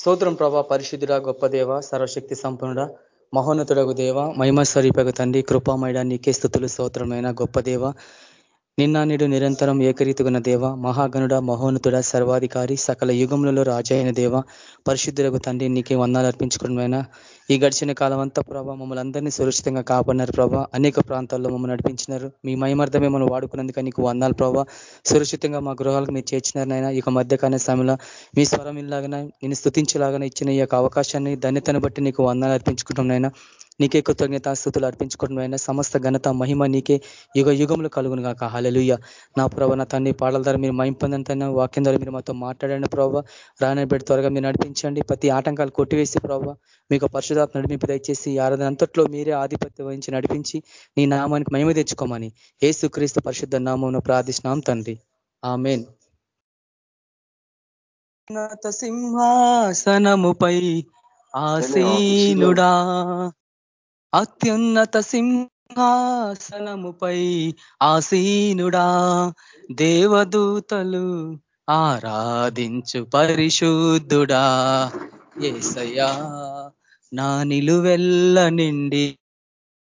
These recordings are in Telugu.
స్తోత్రం ప్రభా పరిశుద్ధుడ గొప్ప దేవ సర్వశక్తి సంపన్నుడ మహోన్నతుడగు దేవ మహిమస్వరూపకు తండ్రి కృపామయడా నీకే స్థుతులు స్తోత్రమైన గొప్ప దేవ. నిన్న నిడు నిరంతరం ఏకరీతిగున్న దేవ మహాగణుడ మహోన్నతుడ సర్వాధికారి సకల యుగములలో రాజైన దేవ పరిశుద్ధులకు తండ్రి నీకే వందాలు అర్పించుకున్నమైనా ఈ గడిచిన కాలం అంతా ప్రభావ మమ్మల్ని అందరినీ సురక్షితంగా కాపాడినారు ప్రభా. అనేక ప్రాంతాల్లో మమ్మల్ని నడిపించినారు. మీ మహిమార్థమే మనం వాడుకున్నందుకు నీకు వందాలు ప్రభా. సురక్షితంగా మా గృహాలకు మీరు చేర్చినారనైనా ఇక మధ్యకాల సమయంలో మీ స్వరం ఇలాగన నేను స్థుతించలాగానే ఇచ్చిన ఈ యొక్క అవకాశాన్ని ధన్యతను బట్టి నీకు వందాలు అర్పించుకుంటున్నాయినా నీకే స్థుతులు అర్పించుకుంటున్నాయినా సమస్త ఘనత మహిమ నీకే యుగ యుగములు కలుగును కాక హలలుయ్య నా ప్రభావ నా తండ్రి పాటల ద్వారా మీరు మహిం పొందంతైనా వాక్యం ద్వారా మీరు మాతో మాట్లాడండి ప్రభావ రానబెట్టి త్వరగా మీరు నడిపించండి. ప్రతి ఆటంకాలు కొట్టివేసి ప్రభావ మీకు పరిశుధాత్మ నడిపింపు దయచేసి ఆరాధన అంతట్లో మీరే ఆధిపత్యం వహించి నడిపించి నీ నామానికి మహిమ తెచ్చుకోమని ఏసు క్రీస్తు పరిశుద్ధ నామం ప్రార్థిష్నాం తండ్రి. ఆమెన్. సింహాసనముపై ఆసీనుడా. అత్యున్నత సింహాసనముపై ఆసీనుడా దేవదూతలు ఆరాధించు పరిశుద్ధుడా. ఏసయ్యా నా నిలువెల్ల నిండి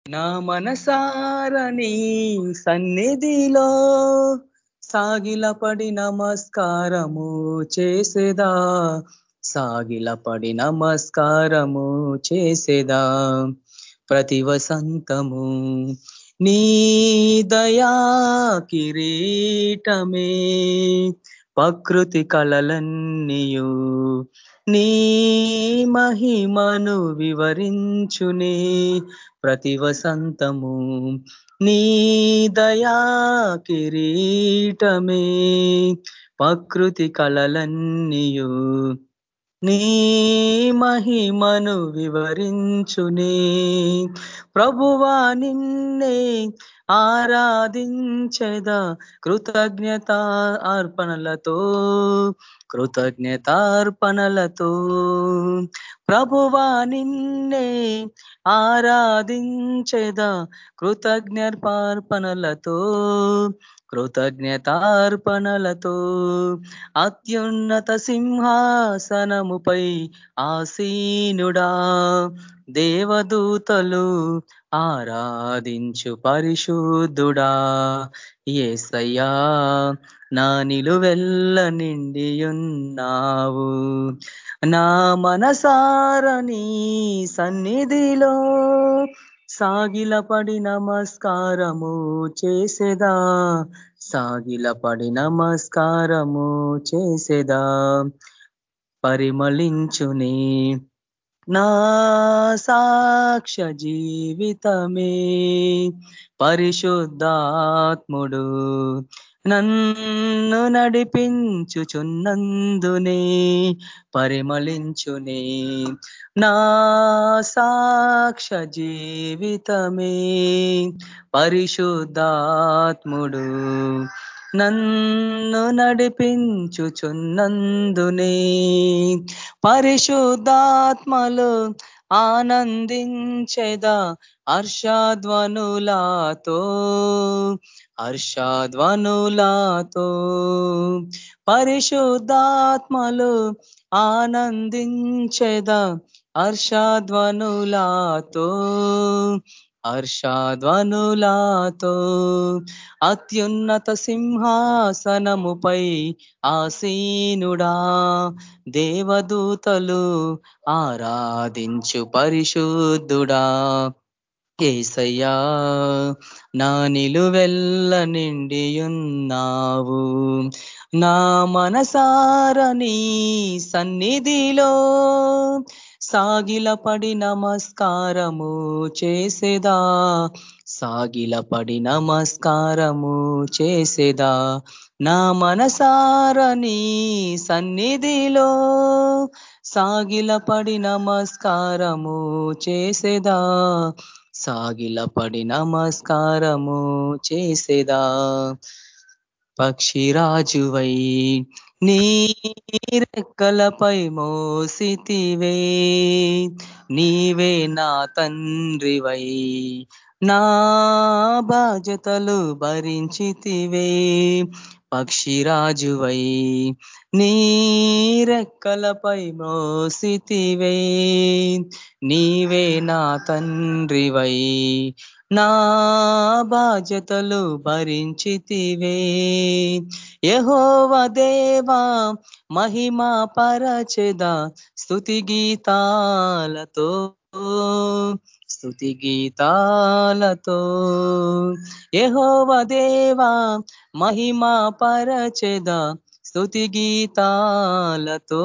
నా మనసారని సన్నిధిలో సాగిలపడి నమస్కారము చేసేదా? సాగిలపడి నమస్కారము చేసేదా? ప్రతి వసంతము నీ దయా కిరీటమే. ప్రకృతి కళలన్నీయు నీ మహిమను వివరించునే. ప్రతి వసంతము నీ దయా కిరీటమే. ప్రకృతి కళలన్నీయు నీ మహిమను వివరించునే. ప్రభువా నిన్నే ఆరాధించద కృతజ్ఞత అర్పణలతో కృతజ్ఞతార్పణలతో. ప్రభువా నిన్నే ఆరాధించద కృతజ్ఞర్పార్పణలతో కృతజ్ఞతార్పణలతో అత్యున్నత సింహాసనముపై ఆసీనుడా. దేవదూతలు ఆరాధించు పరిశుద్ధుడా. ఏసయ్యా నా నిలువెల్ల నిండియున్నావు. నా మనసారని సన్నిధిలో సాగిలపడి నమస్కారము చేసేదా? సాగిలపడి నమస్కారము చేసేదా? పరిమళించుని నా సాక్ష జీవితమే. పరిశుద్ధాత్ముడు నన్ను నడిపించుచున్నందునే. పరిమళించునే నా సాక్ష జీవితమే. పరిశుద్ధాత్ముడు నన్ను నడిపించుచున్నందునే. పరిశుద్ధాత్మలు ఆనందించేదా హర్షధ్వనులాతో? హర్షధ్వనులాతో. పరిశుద్ధాత్మలు ఆనందించేదా హర్షధ్వనులాతో హర్షధ్వనులాతో అత్యున్నత సింహాసనముపై ఆసీనుడా దేవదూతలు ఆరాధించు పరిశుద్ధుడా. ఏసయ్యా నా నిలువెల్ల నిండియున్నావు. నా మనసారని సన్నిధిలో సాగిలపడి నమస్కారము చేసేదా? సాగిలపడి నమస్కారము చేసేదా? నా మనసారని సన్నిధిలో సాగిలపడి నమస్కారము చేసేదా? సాగిలపడి నమస్కారము చేసేదా? పక్షిరాజువై నీ రెక్కలపై మోసితివే నీవే నా తండ్రివై. నా బాధ్యతలు భరించితివే పక్షిరాజువై. నీ రెక్కలపై మోసితివే నీవే నా తండ్రివై. నా బాధ్యతలు భరించితివే. యహోవ దేవా మహిమా పరచెద స్థుతి గీతాలతో. స్థుతి గీతాలతో. యహోవ దేవా మహిమా పరచెద స్థుతి గీతాలతో.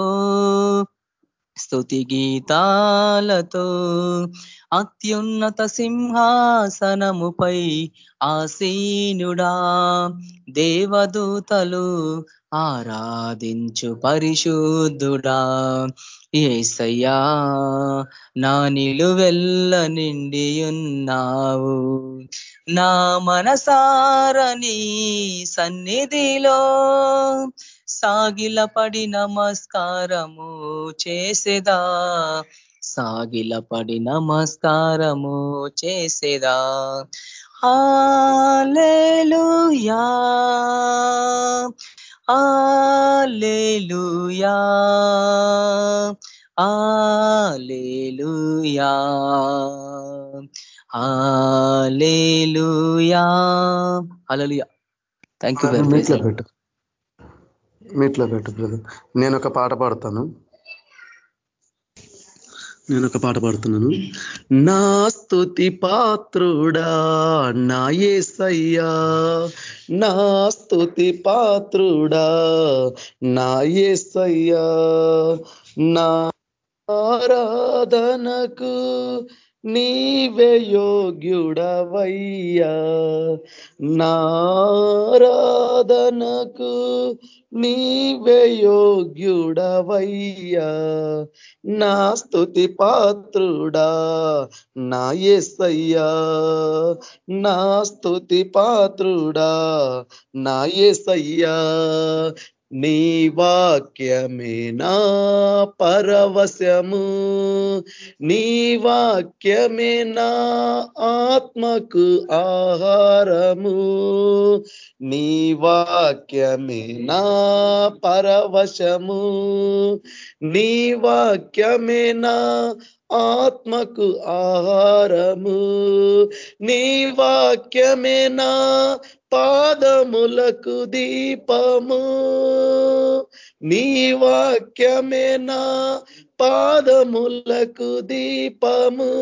స్థుతి గీతాలతో అత్యున్నత సింహాసనముపై ఆసీనుడా. దేవదూతలు ఆరాధించు పరిశుద్ధుడా. ఏసయ్యా నా నిలువెల్ల నిండియున్నావు. నా మనసారని సన్నిధిలో సాగిలపడి నమస్కారము చేసేదా? సాగిలపడి నమస్కారము చేసేదా? Hallelujah hallelujah hallelujah hallelujah hallelujah thank you very much పెట్టు. మీట్లో పెట్టు బ్రదర్. నేను ఒక పాట పాడతాను. నేను ఒక పాట పాడుతున్నాను. నా స్థుతి పాత్రుడా నా ఏసయ్యా. నా స్థుతి పాత్రుడా నా ఏసయ్యా. నా ఆరాధనకు నీవే యోగ్యుడవయ్యా. నారాధనకు నీవే యోగ్యుడవయ్యా. నా స్థుతి పాత్రుడా నా ఎసయ్యా నా స్థుతి పాత్రుడా నా ఎసయ్యా నీ వాక్యమే నా పరవశము. నీ వాక్యమే నా ఆత్మకు ఆహారము. నీ వాక్యమే నా పరవశము. నీ వాక్యమే నా ఆత్మకు ఆహారము. నీ వాక్యమే నా పాదములకు దీపము. నీ వాక్యమే నా పాదములకు దీపము.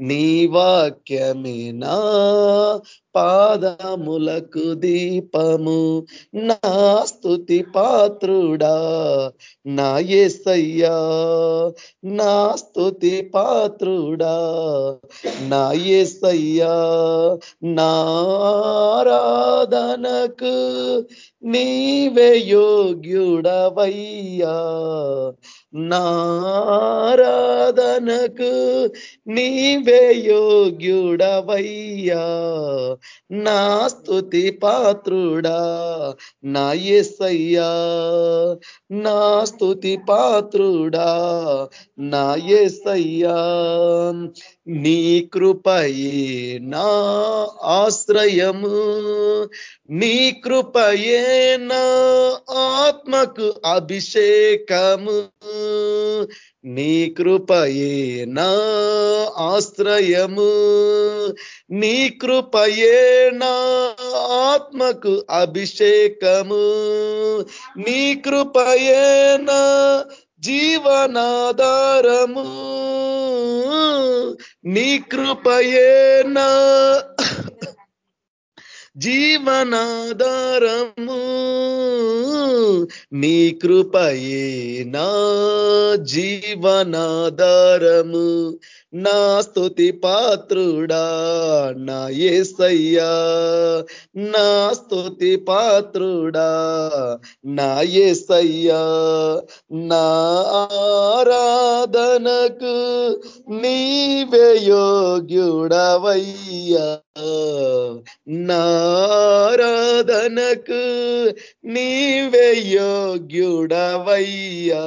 నీ వాక్యమే నా పాదములకు దీపము. నా స్థుతి పాత్రుడా నా ఏసయ్యా. నా స్థుతి పాత్రుడా నా ఏసయ్యా. ఆరాధనకు నీవే యోగ్యుడవయ్యా. నారాధనకు నీవే యోగ్యుడవయ్యా. నా స్థుతి పాత్రుడా నా ఎసయ్యా నా స్థుతి పాత్రుడా నా ఎసయ్యా నీ కృపయే నా ఆశ్రయము నీ కృపయే నా ఆత్మకు అభిషేకము. నీ కృపయే నా ఆశ్రయము? నీ కృపయే నా ఆత్మకు అభిషేకము? నీ కృపయే నా జీవనాధారము? నీ కృపయే నా జీవనాధారము? నీ కృపయే నా జీవనాధారము. నా స్థుతి పాత్రుడా నా ఏసయ్యా. నా స్థుతి పాత్రుడా నా ఏసయ్యా. నా ఆరాధనకు నీవే యోగ్యుడవయ్యా. నారాధనకు నీవే యోగ్యుడవయ్యా.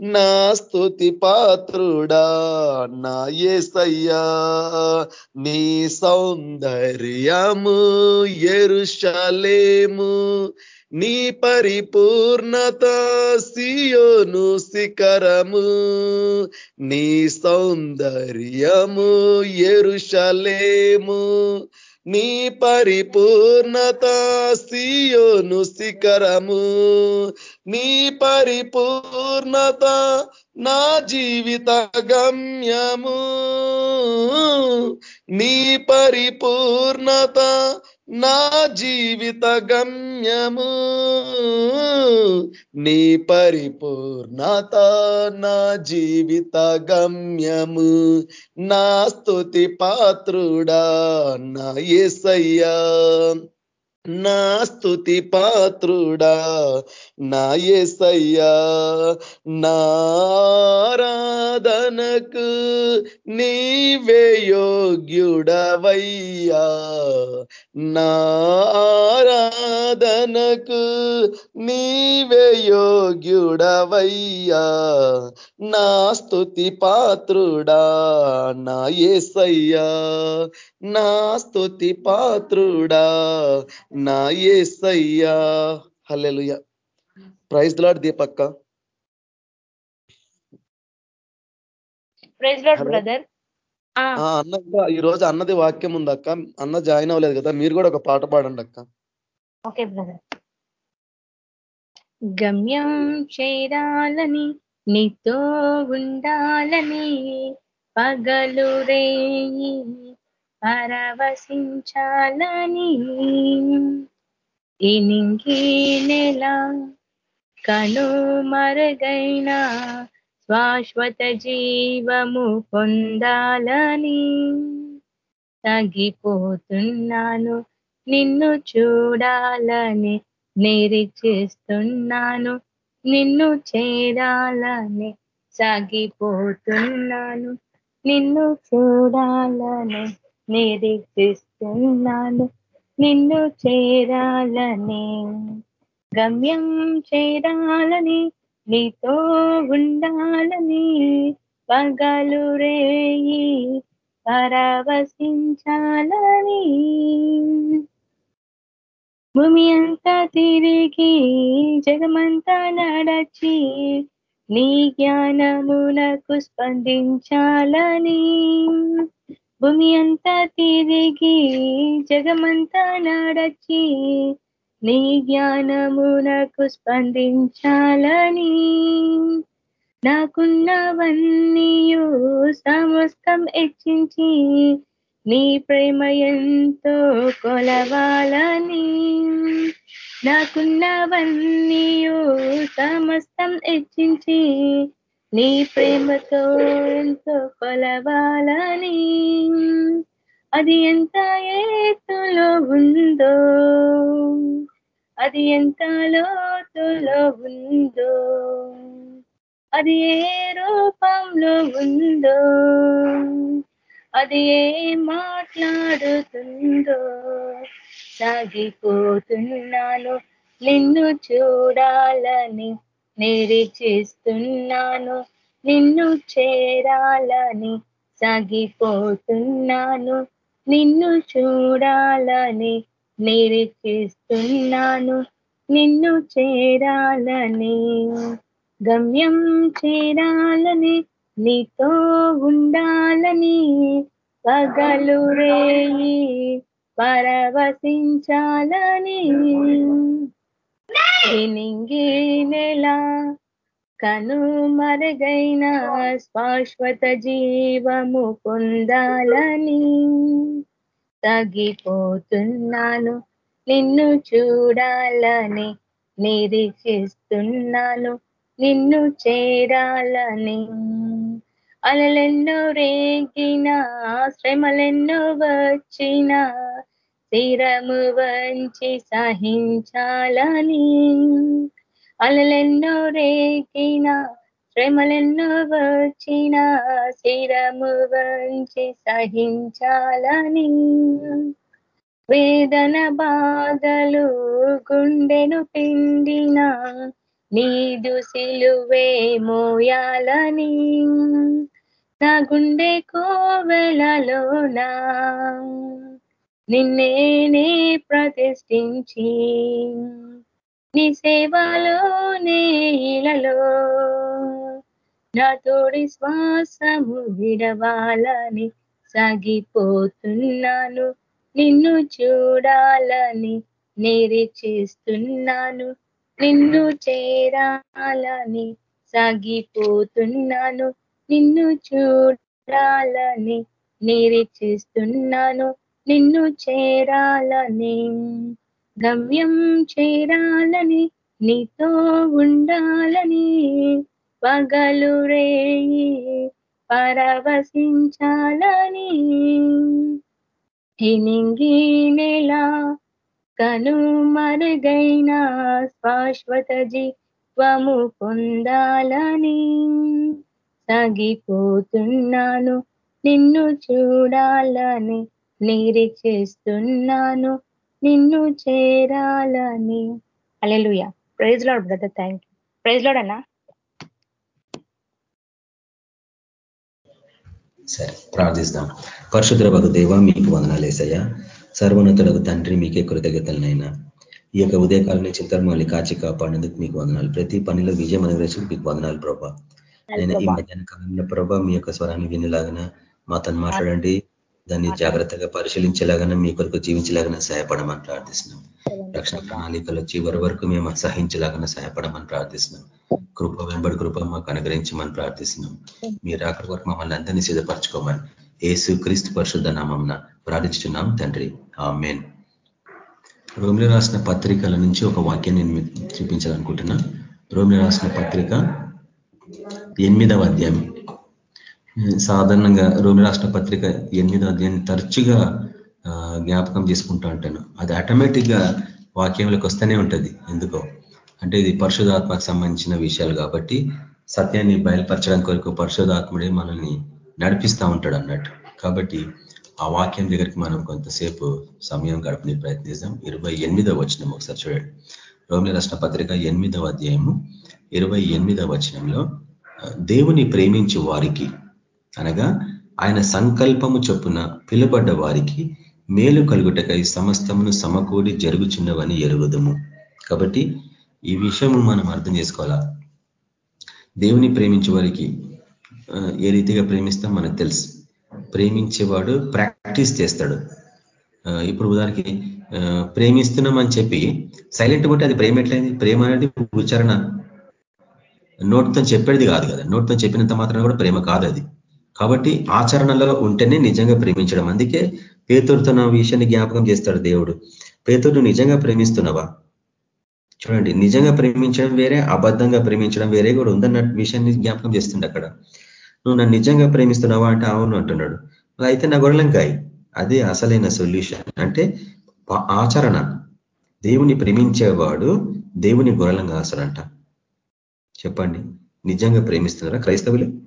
నా స్తుతి పాత్రుడా నా ఏసయ్యా. నీ సౌందర్యము ఎరుషలేము నీ పరిపూర్ణత సియోను శిఖరము నీ సౌందర్యము ఎరుషలేము. నీ పరిపూర్ణత సియోను శిఖరము. నీ పరిపూర్ణత నా జీవిత గమ్యము. నీ పరిపూర్ణత నా జీవిత గమ్యము నీ పరిపూర్ణత నా జీవిత గమ్యము. నా స్థుతి పాత్రుడా నా ఏసయ్యా. నా స్థుతి పాత్రుడా నా ఏసయ్యా. నారాధనకు నీవే యోగ్యుడవయ్యా. నారాధనకు నీవే యోగ్యుడవయ్యా. నా స్తుతి పాత్రుడా నా ఏసయ్యా. నా స్తుతి పాత్రుడా నా ఏసయ్యా. Hallelujah. Praise lord దీపక్క. Praise Lord brother. అన్న ఈ రోజు అన్నది వాక్యం ఉంది అక్క. అన్న జాయిన్ అవ్వలేదు కదా మీరు కూడా ఒక పాట పాడండి అక్క. Okay brother. గమ్యం చేరాలని నీతో ఉండాలని పగలు రేయి పరవశించాలని. ఇనింగి నెల కను మరుగైన శాశ్వత జీవము పొందాలని తగ్గిపోతున్నాను. నిన్ను చూడాలని నిరీక్షిస్తున్నాను నిన్ను చేరాలని సాగిపోతున్నాను. నిన్ను చూడాలని నిరీక్షిస్తున్నాను నిన్ను చేరాలని గమ్యం చేరాలని నీతో ఉండాలని పగలు రేయి పరవశించాలని. భూమి అంతా తిరిగి జగమంతా నడచి నీ జ్ఞానమునకు స్పందించాలని. భూమి అంతా తిరిగి జగమంతా నడచి నీ జ్ఞానమునకు స్పందించాలని. నాకున్నవన్నీయు సమస్తం హెచ్చించి నీ ప్రేమ ఎంతో కొలవాలని. నాకున్నవన్నీయు సమస్తం హెచ్చించి నీ ప్రేమతో ఎంతో కొలవాలని. అది ఎంత ఏతులో ఉందో? అది ఎంత లోతులో ఉందో? అది ఏ రూపంలో ఉందో? అది ఏ మాట్లాడుతుందో? సాగిపోతున్నాను నిన్ను చూడాలని నిరీక్షిస్తున్నాను నిన్ను చేరాలని సాగిపోతున్నాను నిన్ను చూడాలని నిరీక్షిస్తున్నాను నిన్ను చేరాలని గమ్యం చేరాలని నీతో ఉండాలని పగలు రేయి పరవశించాలని. నింగి నెల కను మరుగైన శాశ్వత జీవము పొందాలని తగ్గిపోతున్నాను. నిన్ను చూడాలని నిరీక్షిస్తున్నాను. నిన్ను చేరాలని అలలెన్నో రేగిన శ్రమలెన్నో వచ్చిన స్థిరము వంచి సహించాలని అలలెన్నో రేగిన శ్రమలెన్నో వచ్చిన శిరము వంచి సహించాలని. వేదన బాధలు గుండెను పిండిన నీదు సిలువే మోయాలని. నా గుండె కోవెలలోనా నిన్నేనే ప్రతిష్ఠించి నీ సేవలోనే ఇలలో నా తోడి శ్వాసము విడవాలని సాగిపోతున్నాను. నిన్ను చూడాలని నిరీక్షిస్తున్నాను. నిన్ను చేరాలని సాగిపోతున్నాను. నిన్ను చూడాలని నిరీక్షిస్తున్నాను. నిన్ను చేరాలని గమ్యం చేరాలని నీతో ఉండాలని పగలు రేయి పరవశించాలని. ఇనింగి నెల కను మరుగైన శాశ్వత జీవము పొందాలని. సాగిపోతున్నాను నిన్ను చూడాలని నిరీక్షిస్తున్నాను నిన్ను చేరాలని. Hallelujah praise Lord brother thank you praise Lord అన్నా. సరే ప్రార్థిస్తాం. పరిశుద్ర భగ దేవ మీకు వందనాలు వేసయ్యా సర్వోన్నతులకు తండ్రి మీకే కృతజ్ఞతలనైనా. ఈ యొక్క ఉదయకాలం నుంచి మళ్ళీ కాచి కాపాడేందుకు మీకు వందనాలు. ప్రతి పనిలో విజయం అనుగ్రహించి మీకు వందనాలు ప్రభా. నేను ఈ మధ్యాహ్న కాలంలో ప్రభా మీ యొక్క స్వరాన్ని వినేలాగన మాతో మాట్లాడండి. దాన్ని జాగ్రత్తగా పరిశీలించేలాగా మీ కొరకు జీవించేలాగా సహాయపడమని ప్రార్థిస్తున్నాం. రక్షణ ప్రణాళికలో చివరి వరకు మేము సహించేలాగా సహాయపడమని ప్రార్థిస్తున్నాం. కృప వెంబడి కృప మాకు అనుగ్రహించమని ప్రార్థిస్తున్నాం. మీరు అక్కడి వరకు మమ్మల్ని అందరినీ సిద్ధపరచుకోమని ఏసు క్రీస్తు పరిశుద్ధ నామంన ప్రార్థించున్నాం తండ్రి. ఆ మెయిన్ రోమిలో రాసిన పత్రికల నుంచి ఒక వాక్యం నేను చూపించాలనుకుంటున్నా. రోమిలో రాసిన పత్రిక ఎనిమిదవ అధ్యాయం. సాధారణంగా రోమి రాష్ట్ర పత్రిక ఎనిమిదో అధ్యాయాన్ని తరచుగా జ్ఞాపకం చేసుకుంటా ఉంటాను. అది ఆటోమేటిక్గా వాక్యంలోకి వస్తూనే ఉంటుంది. ఎందుకో? అంటే ఇది పరిశుధాత్మకు సంబంధించిన విషయాలు కాబట్టి సత్యాన్ని బయలుపరచడం కొరకు పరిశుధాత్ముడే మనల్ని నడిపిస్తూ ఉంటాడు అన్నట్టు. కాబట్టి ఆ వాక్యం దగ్గరికి మనం కొంతసేపు సమయం గడపని ప్రయత్నిస్తాం ఇరవై ఎనిమిదవ వచనం ఒకసారి చూడండి. రోమిల రాష్ట్ర పత్రిక ఎనిమిదవ అధ్యాయము ఇరవై ఎనిమిదవ వచనంలో దేవుని ప్రేమించు వారికి అనగా ఆయన సంకల్పము చొప్పున పిలుబడ్డ వారికి మేలు కలుగుటకై సమస్తమును సమకూడి జరుగుచున్నవని ఎరుగుదము. కాబట్టి ఈ విషయము మనం అర్థం చేసుకోవాలా? దేవుని ప్రేమించే వారికి ఏ రీతిగా ప్రేమిస్తాం? మనకు తెలుసు. ప్రేమించేవాడు ప్రాక్టీస్ చేస్తాడు. ఇప్పుడు ఉదాహరణకి ప్రేమిస్తున్నామని చెప్పి సైలెంట్ ఉంటే అది ప్రేమ ఎట్లయింది? ప్రేమ అనేది ఉచ్చారణ. నోటితో చెప్పేది కాదు కదా. నోటితో చెప్పినంత మాత్రం కూడా ప్రేమ కాదు అది. కాబట్టి ఆచరణలో ఉంటేనే నిజంగా ప్రేమించడం. అందుకే పేతుడితో నా విషయాన్ని జ్ఞాపకం చేస్తాడు దేవుడు. పేతుడు నిజంగా ప్రేమిస్తున్నావా? చూడండి నిజంగా ప్రేమించడం వేరే అబద్ధంగా ప్రేమించడం వేరే కూడా ఉందన్న విషయాన్ని జ్ఞాపకం చేస్తుండే అక్కడ. నువ్వు నన్ను నిజంగా ప్రేమిస్తున్నావా? అంటే అవును అంటున్నాడు. అయితే నా గొడవలంకాయ అదే అసలైన సొల్యూషన్. అంటే ఆచరణ. దేవుని ప్రేమించేవాడు దేవుని గొర్రెలంగా ఆసరంట చెప్పండి నిజంగా ప్రేమిస్తున్నారా క్రైస్తవులు?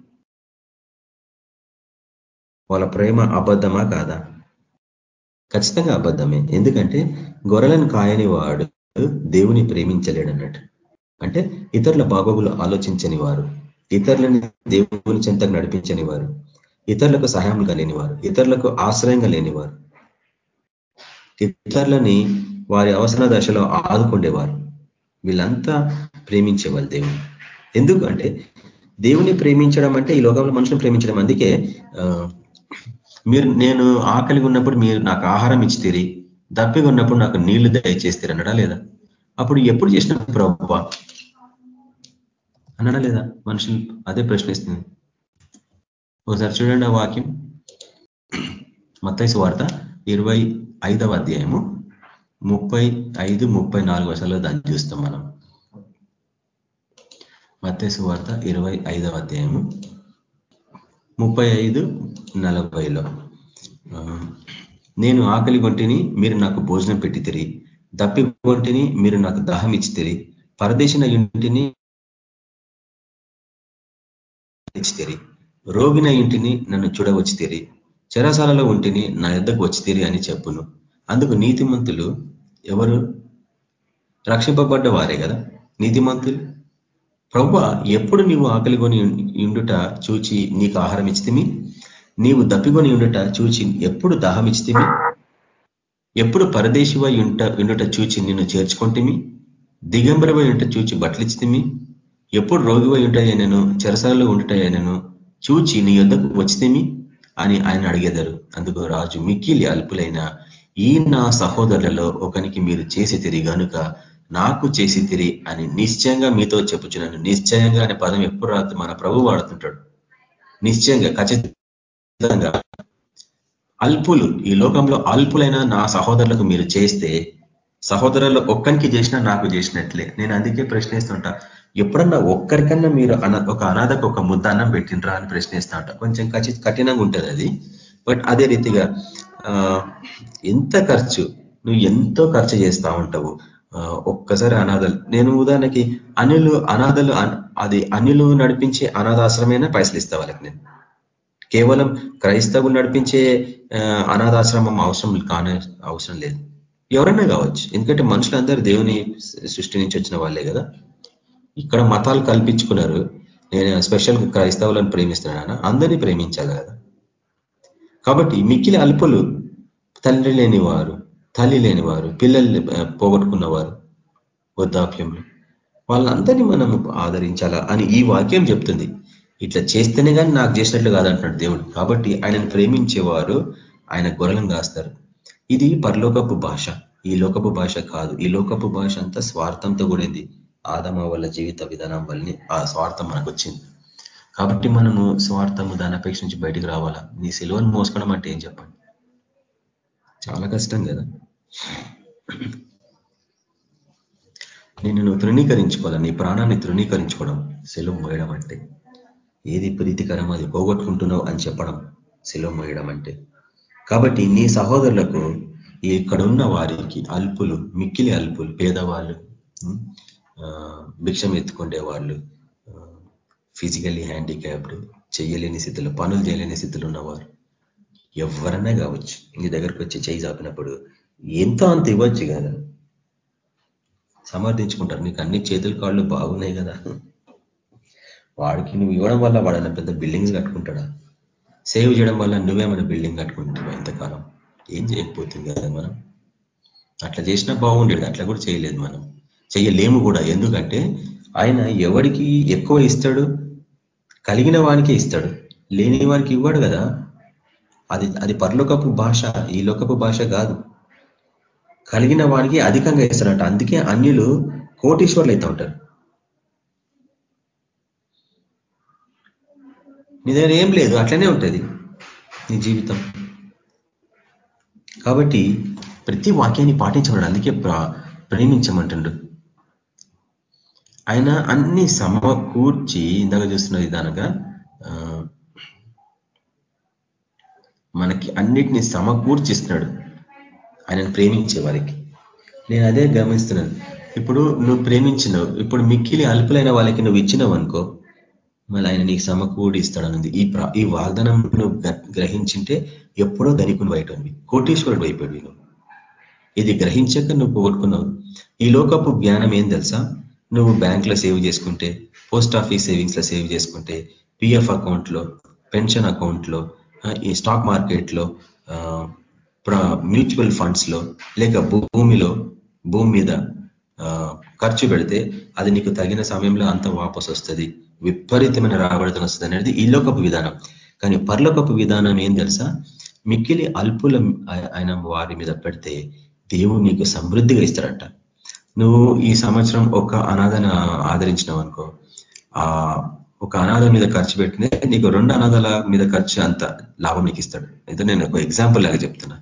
వాళ్ళ ప్రేమ అబద్ధమా కాదా? ఖచ్చితంగా అబద్ధమే. ఎందుకంటే గొర్రెలను కాయని వాడు దేవుని ప్రేమించలేడు అన్నట్టు అంటే ఇతరుల బాగోగులు ఆలోచించని వారు ఇతరులని దేవుని చెంతకు నడిపించని వారు ఇతరులకు సహాయంగా లేనివారు ఇతరులకు ఆశ్రయంగా లేనివారు ఇతరులని వారి అవసర దశలో ఆదుకుండేవారు. వీళ్ళంతా ప్రేమించేవాళ్ళు దేవుని. ఎందుకు అంటే దేవుని ప్రేమించడం అంటే ఈ లోకంలో మనుషులు ప్రేమించడం. అందుకే మీరు నేను ఆకలిగా ఉన్నప్పుడు మీరు నాకు ఆహారం ఇచ్చితేరి దప్పిగా ఉన్నప్పుడు నాకు నీళ్ళు దయచేస్తారు అన్నడా లేదా? అప్పుడు ఎప్పుడు చేసిన ప్రభు అన్నడా లేదా? మనుషులు అదే ప్రశ్నిస్తుంది ఒకసారి చూడండి ఆ వాక్యం. మత్తైసు వార్త ఇరవై ఐదవ అధ్యాయము ముప్పై ఐదు ముప్పై నాలుగు వర్షాల్లో దాన్ని చూస్తాం మనం. మత్తైసు వార్త ఇరవై ఐదవ అధ్యాయము ముప్పై ఐదు నలభైలో. నేను ఆకలి కొంటిని మీరు నాకు భోజనం పెట్టి తిరిగి దప్పి కొంటిని మీరు నాకు దాహం ఇచ్చి తిరిగి పరదేశిన ఇంటిని ఇచ్చితిరి రోగిన ఇంటిని నన్ను చూడవచ్చితిరి చెరసాలలో ఉంటిని నా యుద్ధకు వచ్చితిరి అని చెప్పును. అందుకు నీతిమంతులు ఎవరు? రక్షింపబడ్డ వారే కదా నీతిమంతులు. ప్రభు ఎప్పుడు నీవు ఆకలిగొని ఉండుట చూచి నీకు ఆహారం ఇచ్చితిమి నీవు దప్పికొని ఉండుట చూచి ఎప్పుడు దాహమిచ్చితిమి? ఎప్పుడు పరదేశివై ఉంట ఉండుట చూచి నిన్ను చేర్చుకుంటేమి? దిగంబరవై ఉంట చూచి బట్టలిచ్చితిమి ఎప్పుడు రోగివై ఉంటాయనను? చెరసాలలో ఉండుటాయనను? చూచి నీ యొద్దకు వచ్చితేమి? అని ఆయన అడిగేదారు. అందుకు రాజు మిక్కిలి అల్పులైన ఈ నా సహోదరులలో ఒకనికి మీరు చేసి తిరిగి గనుక నాకు చేసి తిరి అని నిశ్చయంగా మీతో చెప్పుచున్నాను. నిశ్చయంగా అనే పదం ఎప్పుడు రాదు. మన ప్రభు వాడుతుంటాడు. నిశ్చయంగా ఖచ్చితంగా అల్పులు ఈ లోకంలో అల్పులైన నా సహోదరులకు మీరు చేస్తే సహోదరులు ఒక్కరికి చేసినా నాకు చేసినట్లే. నేను అందుకే ప్రశ్నిస్తుంటా ఎప్పుడన్నా ఒక్కరికన్నా మీరు ఒక అనాథకు ఒక ముద్ద అన్నం పెట్టినరా అని ప్రశ్నిస్తా కొంచెం ఖచ్చిత కఠినంగా ఉంటుంది అది. బట్ అదే రీతిగా ఎంత ఖర్చు నువ్వు ఎంతో ఖర్చు చేస్తా ఉంటావు. ఒక్కసారి అనాథలు నేను ఉదాహరణకి అనిలు అనాథలు అది అనిలు నడిపించే అనాథాశ్రమైనా పైసలు ఇస్తా వాళ్ళకి నేను. కేవలం క్రైస్తవులు నడిపించే అనాథాశ్రమం అవసరం కాన అవసరం లేదు. ఎవరైనా కావచ్చు. ఎందుకంటే మనుషులందరూ దేవుని సృష్టి నుంచి వచ్చిన వాళ్ళే కదా. ఇక్కడ మతాలు కల్పించుకున్నారు. నేను స్పెషల్ క్రైస్తవులను ప్రేమిస్తున్నాను అందరినీ ప్రేమించాలి కదా. కాబట్టి మిక్కిలి అల్పులు తండ్రి లేనివారు తల్లి లేనివారు పిల్లల్ని పోగొట్టుకున్నవారు వృద్ధాప్యంలో. వాళ్ళందరినీ మనం ఆదరించాలా అని ఈ వాక్యం చెప్తుంది. ఇట్లా చేస్తేనే కానీ నాకు చేసినట్లు కాదంటున్నాడు దేవుడు. కాబట్టి ఆయనను ప్రేమించేవారు ఆయన గొర్రెలను కాస్తారు. ఇది పరలోకపు భాష. ఈ లోకపు భాష కాదు. ఈ లోకపు భాష అంతా స్వార్థంతో కూడింది. ఆదమ వల్ల జీవిత విధానం వల్లనే ఆ స్వార్థం మనకు వచ్చింది కాబట్టి మనము స్వార్థము దాని అపేక్ష నుంచి బయటకు రావాలా? నీ సిలువను మోసుకోవడం అంటే ఏం చెప్పండి? చాలా కష్టం కదా. నేను నువ్వు తృణీకరించుకోవాలా? నీ ప్రాణాన్ని తృణీకరించుకోవడం సెలవు మోయడం అంటే. ఏది ప్రీతికరం అది పోగొట్టుకుంటున్నావు అని చెప్పడం శిలో మోయడం అంటే కాబట్టి నీ సహోదరులకు ఇక్కడున్న వారికి అల్పులు మిక్కిలి అల్పులు పేదవాళ్ళు భిక్షం ఎత్తుకుండే వాళ్ళు ఫిజికల్లీ హ్యాండిక్యాప్డ్ చేయలేని స్థితిలో పనులు చేయలేని స్థితిలో ఉన్నవారు ఎవరన్నా కావచ్చు. నీ దగ్గరకు వచ్చి చేయి చాపినప్పుడు ఎంతో అంత ఇవ్వచ్చు కదా? సమర్థించుకుంటారు. నీకు అన్ని చేతులు కాళ్ళు బాగున్నాయి కదా. వాడికి నువ్వు ఇవ్వడం వల్ల వాడన్న పెద్ద బిల్డింగ్స్ కట్టుకుంటాడా? సేవ్ చేయడం వల్ల నువ్వేమైనా బిల్డింగ్ కట్టుకుంటావు ఎంతకాలం ఏం చేయకపోతుంది కదా మనం? అట్లా చేసినా బాగుండేది అట్లా కూడా చేయలేదు మనం. చెయ్యలేము కూడా. ఎందుకంటే ఆయన ఎవరికి ఎక్కువ ఇస్తాడు? కలిగిన వానికి ఇస్తాడు. లేని వానికి ఇవ్వడు కదా. అది అది పరలోకపు భాష. ఈ లోకపు భాష కాదు. కలిగిన వానికి అధికంగా ఇస్తాడంట. అందుకే అన్యులు కోటీశ్వర్లు అయితే ఉంటారు. నీ దగ్గర ఏం లేదు అట్లనే ఉంటుంది నీ జీవితం. కాబట్టి ప్రతి వాక్యాన్ని పాటించమన్నాడు అందుకే ప్రేమించమంటుండు. ఆయన అన్ని సమకూర్చి ఇందాక చూస్తున్న విధానంగా మనకి అన్నిటినీ సమకూర్చిస్తున్నాడు. ఆయనను ప్రేమించే వారికి. నేను అదే గమనిస్తున్నాను. ఇప్పుడు నువ్వు ప్రేమించినవు ఇప్పుడు మిక్కిలి అల్పులైన వాళ్ళకి నువ్వు ఇచ్చినావు అనుకో మళ్ళీ ఆయన నీకు సమకూడిస్తాడనుంది ఈ ఈ వాగ్దానం నువ్వు గ్రహించింటే ఎప్పుడో ధనికుని బయట కోటీశ్వరుడు అయిపోయాడు నువ్వు ఇది గ్రహించక నువ్వు పోగొట్టుకున్నావు ఈ లోకపు జ్ఞానం ఏం తెలుసా? నువ్వు బ్యాంక్లో సేవ్ చేసుకుంటే పోస్ట్ ఆఫీస్ సేవింగ్స్లో సేవ్ చేసుకుంటే పిఎఫ్ అకౌంట్లో పెన్షన్ అకౌంట్లో ఈ స్టాక్ మార్కెట్లో మ్యూచువల్ ఫండ్స్లో లేక భూమిలో భూమి మీద ఖర్చు పెడితే అది నీకు తగిన సమయంలో అంత వాపసు వస్తుంది విపరీతమైన రాబడితం వస్తుంది అనేది ఈ లోకపు విధానం. కానీ పర్లోకపు విధానం ఏం తెలుసా? మిక్కిలి అల్పుల ఆయన వారి మీద పెడితే దేవుడు నీకు సమృద్ధిగా ఇస్తారంట నువ్వు ఈ సంవత్సరం ఒక అనాథన ఆదరించినావు అనుకో. ఆ ఒక అనాథ మీద ఖర్చు పెట్టినే నీకు రెండు అనాథాల మీద ఖర్చు అంత లాభం నీకు ఇస్తాడు. అయితే నేను ఒక ఎగ్జాంపుల్ లాగా చెప్తున్నా.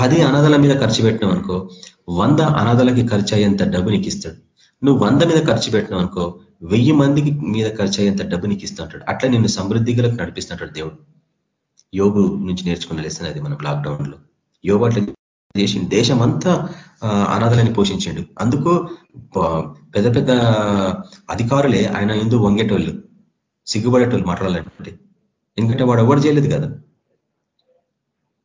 పది అనాథాల మీద ఖర్చు పెట్టినావు అనుకో వంద అనాథాలకి ఖర్చు అయ్యేంత డబ్బు నీకు ఇస్తాడు. నువ్వు వంద మీద ఖర్చు పెట్టినావు అనుకో వెయ్యి మందికి మీద ఖర్చు అయ్యేంత డబ్బు నీకు ఇస్తుంటాడు అట్లా నిన్ను సమృద్ధిగలకు నడిపిస్తుంటాడు దేవుడు. యోగు నుంచి నేర్చుకున్న లెసన్ అది మనం లాక్డౌన్లో. యోగు అట్లా చేసి దేశం అంతా అనాథలని పోషించండు. అందుకు పెద్ద పెద్ద అధికారులే ఆయన ఎందు వంగేటోళ్ళు సిగ్గుపడేటోళ్ళు మాట్లాడాలంటే. ఎందుకంటే వాడు ఎవరు చేయలేదు కదా.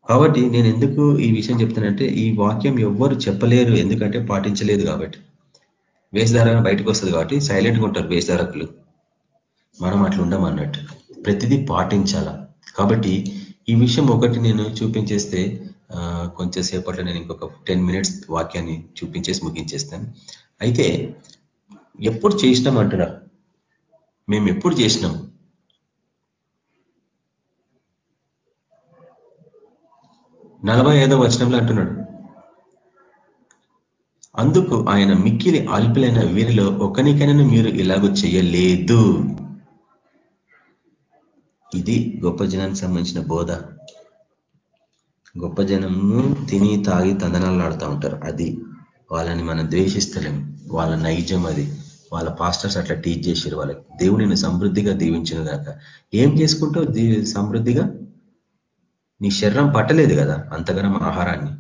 కాబట్టి నేను ఎందుకు ఈ విషయం చెప్తానంటే ఈ వాక్యం ఎవ్వరు చెప్పలేరు ఎందుకంటే పాటించలేదు కాబట్టి. వేషధారణ బయటకు వస్తుంది కాబట్టి సైలెంట్గా ఉంటారు వేషధారకులు. మనం అట్లా ఉండమన్నట్టు ప్రతిదీ పాటించాల. కాబట్టి ఈ విషయం ఒకటి నేను చూపించేస్తే కొంచెం సేపట్లో నేను ఇంకొక టెన్ మినిట్స్ వాక్యాన్ని చూపించేసి ముగించేస్తాను. అయితే ఎప్పుడు చేసినాం అంటున్నారు మేము ఎప్పుడు చేసినాం? నలభై ఐదో వచనంలో అంటున్నాడు. అందుకు ఆయన మిక్కిలి ఆల్పులైన వీరిలో ఒకనికైనా మీరు ఇలాగూ చేయలేదు. ఇది గొప్ప జనానికి సంబంధించిన బోధ. గొప్ప జనము తిని తాగి తందనాలు ఆడుతూ ఉంటారు. అది వాళ్ళని మనం ద్వేషిస్తలేం వాళ్ళ నైజం అది. వాళ్ళ పాస్టర్స్ అట్లా టీచ్ చేసారు వాళ్ళకి దేవుడిని సమృద్ధిగా దీవించిన దాకా ఏం చేసుకుంటావు? సమృద్ధిగా? నీ శరీరం పట్టలేదు కదా అంతగనం ఆహారాన్ని.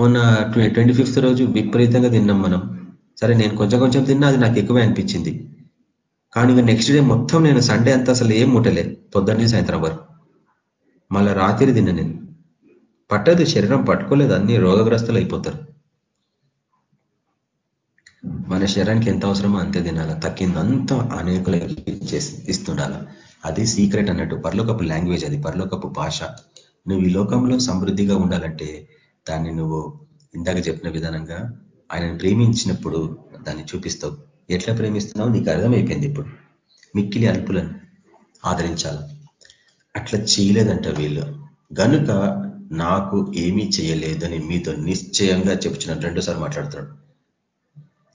మొన్న ట్వంటీ ఫిఫ్త్ రోజు విపరీతంగా తిన్నాం మనం. సరే నేను కొంచెం కొంచెం తిన్నా అది నాకు ఎక్కువే అనిపించింది. కానీ నెక్స్ట్ డే మొత్తం నేను సండే అంతా అసలు ఏం ముట్టలే పొద్దున్నే సాయంత్రం వరకు. మళ్ళా రాత్రి తిన్న నేను. పట్టదు శరీరం పట్టుకోలేదు అన్ని రోగగ్రస్తులు అయిపోతారు. మన శరీరానికి ఎంత అవసరమో అంతే తినాల. తక్కిందంతా అనేకులకి ఇస్తుండాల. అది సీక్రెట్ అన్నట్టు పర్లోకపు లాంగ్వేజ్ అది పర్లోకపు భాష. నువ్వు ఈ లోకంలో సమృద్ధిగా ఉండాలంటే దాన్ని నువ్వు ఇందాక చెప్పిన విధానంగా ఆయనను ప్రేమించినప్పుడు దాన్ని చూపిస్తావు. ఎట్లా ప్రేమిస్తున్నావు? నీకు అర్థమైపోయింది ఇప్పుడు. మిక్కిలి అల్పులను ఆదరించాలి. అట్లా చేయలేదంట వీళ్ళు. గనుక నాకు ఏమీ చేయలేదని మీతో నిశ్చయంగా చెప్తున్నాను రెండోసారి మాట్లాడుతున్నాడు.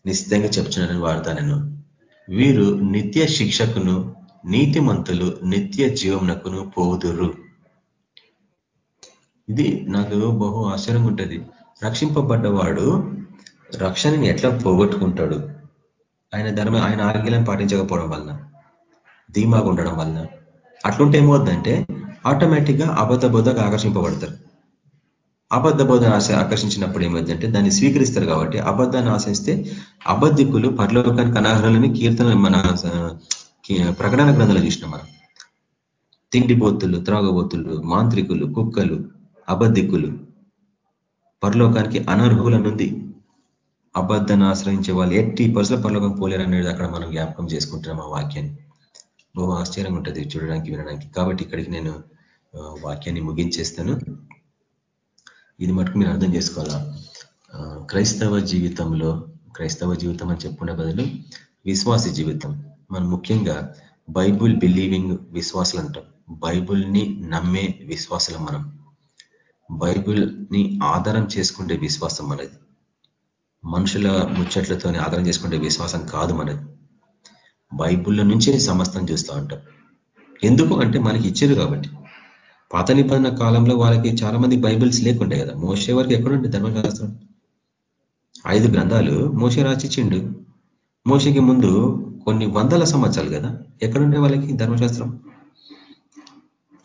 నిశ్చయంగా చెప్తున్నానని వాడతా నేను. వీరు నిత్య శిక్షకును నీతిమంతులు నిత్య జీవమునకును పోదురు. ఇది నాకు బహు ఆశ్చర్యంగా ఉంటుంది. రక్షింపబడ్డవాడు రక్షణని ఎట్లా పోగొట్టుకుంటాడు? ఆయన ధర్మ ఆయన ఆరోగ్యాలను పాటించకపోవడం వలన ధీమాగా ఉండడం వలన. అట్లుంటే ఏమవుద్దంటే ఆటోమేటిక్గా అబద్ధ బోధకు ఆకర్షింపబడతారు. అబద్ధ బోధన ఆశ ఆకర్షించినప్పుడు ఏమైందంటే దాన్ని స్వీకరిస్తారు కాబట్టి అబద్ధాన్ని ఆశిస్తే అబద్ధికులు పరలోకానికి అనర్హులని కీర్తన మన ప్రకటన గ్రంథాలు చూసినాం మనం. తిండిపోతులు త్రాగబోతులు మాంత్రికులు కుక్కలు అబద్ధికులు. పరలోకానికి అనర్హులనుంది అబద్ధాన్ని ఆశ్రయించే వాళ్ళు ఎట్టి పర్సెంట్ పరలోకం పోలేరు అనేది అక్కడ మనం జ్ఞాపకం చేసుకుంటున్నాం ఆ వాక్యాన్ని. బహు ఆశ్చర్యంగా ఉంటుంది చూడడానికి వినడానికి. కాబట్టి ఇక్కడికి నేను వాక్యాన్ని ముగించేస్తాను. ఇది మటుకు మీరు అర్థం చేసుకోవాలా? క్రైస్తవ జీవితంలో క్రైస్తవ జీవితం అని చెప్పుకునే బదులు విశ్వాస జీవితం. మనం ముఖ్యంగా బైబుల్ బిలీవింగ్ విశ్వాసులు అంటాం బైబుల్ని నమ్మే విశ్వాసులం మనం. బైబిల్ని ఆధారం చేసుకుంటే విశ్వాసం మనది. మనుషుల ముచ్చట్లతోనే ఆధారం చేసుకుంటే విశ్వాసం కాదు మనది. బైబిల్ నుంచే సమస్తం చూస్తూ ఉంటాం. ఎందుకు అంటే మనకి ఇచ్చారు కాబట్టి. పాత నిబంధన కాలంలో వాళ్ళకి చాలా మంది బైబిల్స్ లేకుండే కదా. మోసే వరకు ఎక్కడుండే ధర్మశాస్త్రం? ఐదు గ్రంథాలు మోసే రాసిచ్చిండు. మోసకి ముందు కొన్ని వందల సంవత్సరాలు కదా. ఎక్కడుండే వాళ్ళకి ధర్మశాస్త్రం?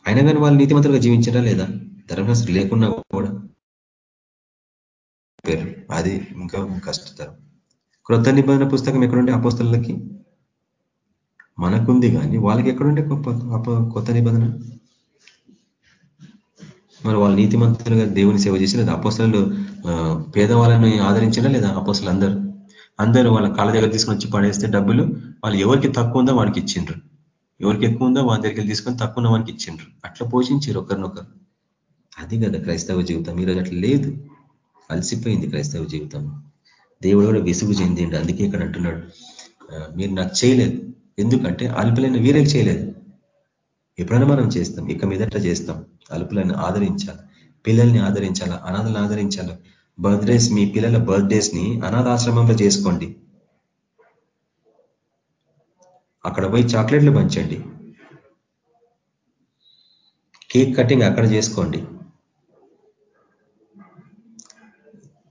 అయినా కానీ వాళ్ళు నీతిమంతులుగా జీవించరా లేదా? ధర్మశాస్త్రం లేకున్నా కూడా పేరు. అది ఇంకా కష్టతరం. క్రొత్త నిబంధన పుస్తకం ఎక్కడుండే అపోస్తలకి? మనకుంది కానీ వాళ్ళకి ఎక్కడుండే కొత్త నిబంధన? మరి వాళ్ళు నీతిమంతులుగా దేవుని సేవ చేసి లేదా అపోసలు పేదవాళ్ళని ఆదరించినా లేదా అపోసలు అందరూ అందరూ వాళ్ళ కాళ్ళ దగ్గర తీసుకొని వచ్చి పడేస్తే డబ్బులు వాళ్ళు ఎవరికి తక్కువ ఉందో వాడికి ఇచ్చిండ్రు. ఎవరికి ఎక్కువ ఉందో వాళ్ళ దగ్గరికి తీసుకొని తక్కువ ఉన్న వానికి ఇచ్చిండ్రు. అట్లా పోషించారు ఒకరినొకరు. అది కదా క్రైస్తవ జీవితం. ఈరోజు అట్లా లేదు. అలసిపోయింది క్రైస్తవ జీవితం. దేవుడు కూడా విసుగు చెందిండు. అందుకే ఇక్కడ అంటున్నాడు మీరు నాకు చేయలేదు. ఎందుకంటే అల్పులైన వీరే చేయలేదు. ఎప్పుడైనా మనం చేస్తాం. ఇక మీదట చేస్తాం. అల్పులను ఆదరించాలి. పిల్లల్ని ఆదరించాలా. అనాథలను ఆదరించాలా. బర్త్డేస్ మీ పిల్లల బర్త్డేస్ని అనాథాశ్రమంలో చేసుకోండి. అక్కడ పోయి చాక్లెట్లు పంచండి. కేక్ కటింగ్ అక్కడ చేసుకోండి.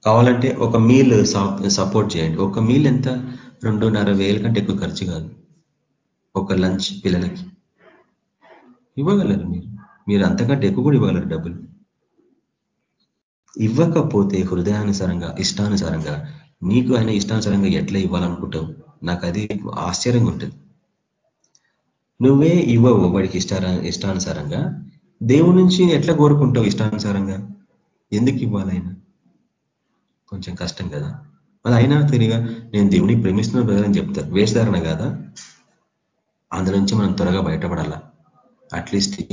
కావాలంటే ఒక మీల్ సపోర్ట్ చేయండి. ఒక మీల్ ఎంత? రెండున్నర వేల కంటే ఎక్కువ ఖర్చు కాదు. ఒక లంచ్ పిల్లలకి. ఇవ్వగలరు మీరు. మీరు అంతకంటే ఎక్కువ కూడా ఇవ్వగలరు డబ్బులు. ఇవ్వకపోతే హృదయానుసారంగా ఇష్టానుసారంగా నీకు ఆయన ఇష్టానుసారంగా ఎట్లా ఇవ్వాలనుకుంటావు? నాకు అది ఆశ్చర్యంగా ఉంటుంది. నువ్వే ఇవ్వవు వాడికి ఇష్టార ఇష్టానుసారంగా. దేవుడి నుంచి ఎట్లా కోరుకుంటావు ఇష్టానుసారంగా? ఎందుకు ఇవ్వాలైనా? కొంచెం కష్టం కదా. మరి అయినా తిరిగా నేను దేవుని ప్రేమిస్తున్న ప్రజలని చెప్తారు వేషధారణ కాదా? అందులో నుంచి మనం త్వరగా బయటపడాలా? అట్లీస్ట్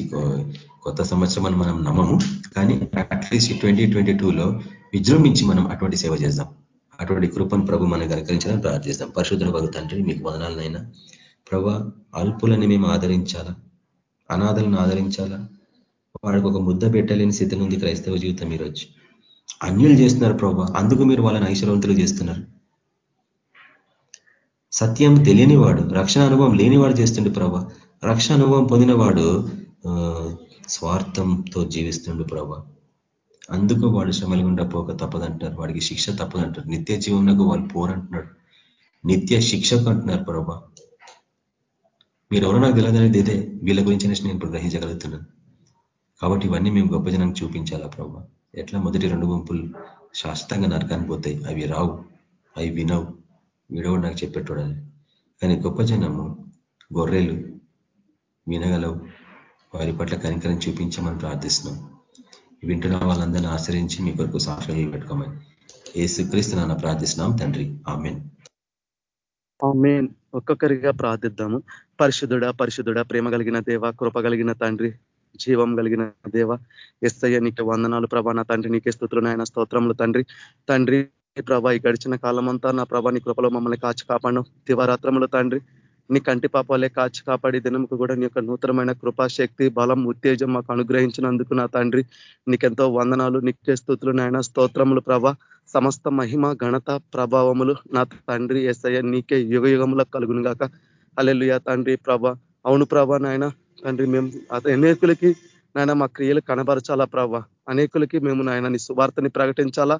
కొత్త సంవత్సరం అని మనం నమ్మము. కానీ అట్లీస్ట్ ట్వంటీ ట్వంటీ టూలో విజృంభించి మనం అటువంటి సేవ చేద్దాం. అటువంటి కృపను ప్రభు మనకు అనుకరించాలని ప్రార్థిస్తాం. పరిశుద్ధుల భగ తండ్రి మీకు వదనాలనైనా. ప్రభా అల్పులని మేము ఆదరించాలా? అనాథలను ఆదరించాలా? వాడికి ఒక ముద్ద పెట్టలేని స్థితి నుంచి క్రైస్తవ జీవితం ఈరోజు అన్యులు చేస్తున్నారు ప్రభా. అందుకు మీరు వాళ్ళని ఐశ్వర్యవంతులు చేస్తున్నారు. సత్యం తెలియనివాడు రక్షణ అనుభవం లేనివాడు చేస్తుండే ప్రభా. రక్షణ అనుభవం పొందినవాడు స్వార్థంతో జీవిస్తుండు ప్రభా. అందుకు వాడు శ్రమలు గుండా పోక తప్పదంటారు వాడికి శిక్ష తప్పదంటారు నిత్య జీవనకు వాళ్ళు పోరంటున్నాడు నిత్య శిక్షకు అంటున్నారు ప్రభా. మీరు నాకు తెలియదనేది ఇదే. వీళ్ళ గురించి నేను ఇప్పుడు గ్రహించగలుగుతున్నాను. కాబట్టి ఇవన్నీ మేము గొప్ప జనానికి చూపించాలా ప్రభా? ఎట్లా మొదటి రెండు గుంపులు శాశ్వతంగా నరకానికి పోతాయి? అవి రావు అవి వినవు. వీడవు నాకు చెప్పేటోడని కానీ గొప్ప జనము గొర్రెలు వినగలవు. వారి పట్ల కనికరం చూపించమని ప్రార్థిస్తున్నాం. వింటున్న వాళ్ళందరినీ ఆశ్రయించి మీ కొరకు సాక్షులు పెట్టుకోమని ఏసుక్రీస్తు నాన్న ప్రార్థిస్తున్నాం తండ్రి. ఆమెన్. ఆమెన్. ఒక్కొక్కరిగా ప్రార్థిద్దాము. పరిశుద్ధుడ పరిశుద్ధుడ ప్రేమ కలిగిన దేవ కృప కలిగిన తండ్రి జీవం కలిగిన దేవ ఎస్ఐ నీకు వందనాలు ప్రభా. నా తండ్రి నీకే స్థుతులు నాయన స్తోత్రములు తండ్రి. తండ్రి ప్రభా ఈ గడిచిన కాలం అంతా నా ప్రభా నీ కృపలో మమ్మల్ని కాచి కాపాడు. దివారాత్రములు తండ్రి నీ కంటి పాపాలే కాచి కాపాడి. దినముకు కూడా నీ యొక్క నూతనమైన కృపాశక్తి బలం ఉత్తేజం మాకు అనుగ్రహించినందుకు నా తండ్రి. నీకెంతో వందనాలు నిత్య స్థుతులు నాయన స్తోత్రములు ప్రభ. సమస్త మహిమ ఘనత ప్రభావములు నా తండ్రి ఎస్ఐ నీకే యుగ యుగములకు కలుగునుగాక. అల్లెలుయా తండ్రి ప్రభ. అవును ప్రభ నాయన తండ్రి మేము అనేకులకి నాయన మా క్రియలు కనబరచాలా ప్రభా. అనేకులకి మేము నాయన నీ సువార్తని ప్రకటించాలా.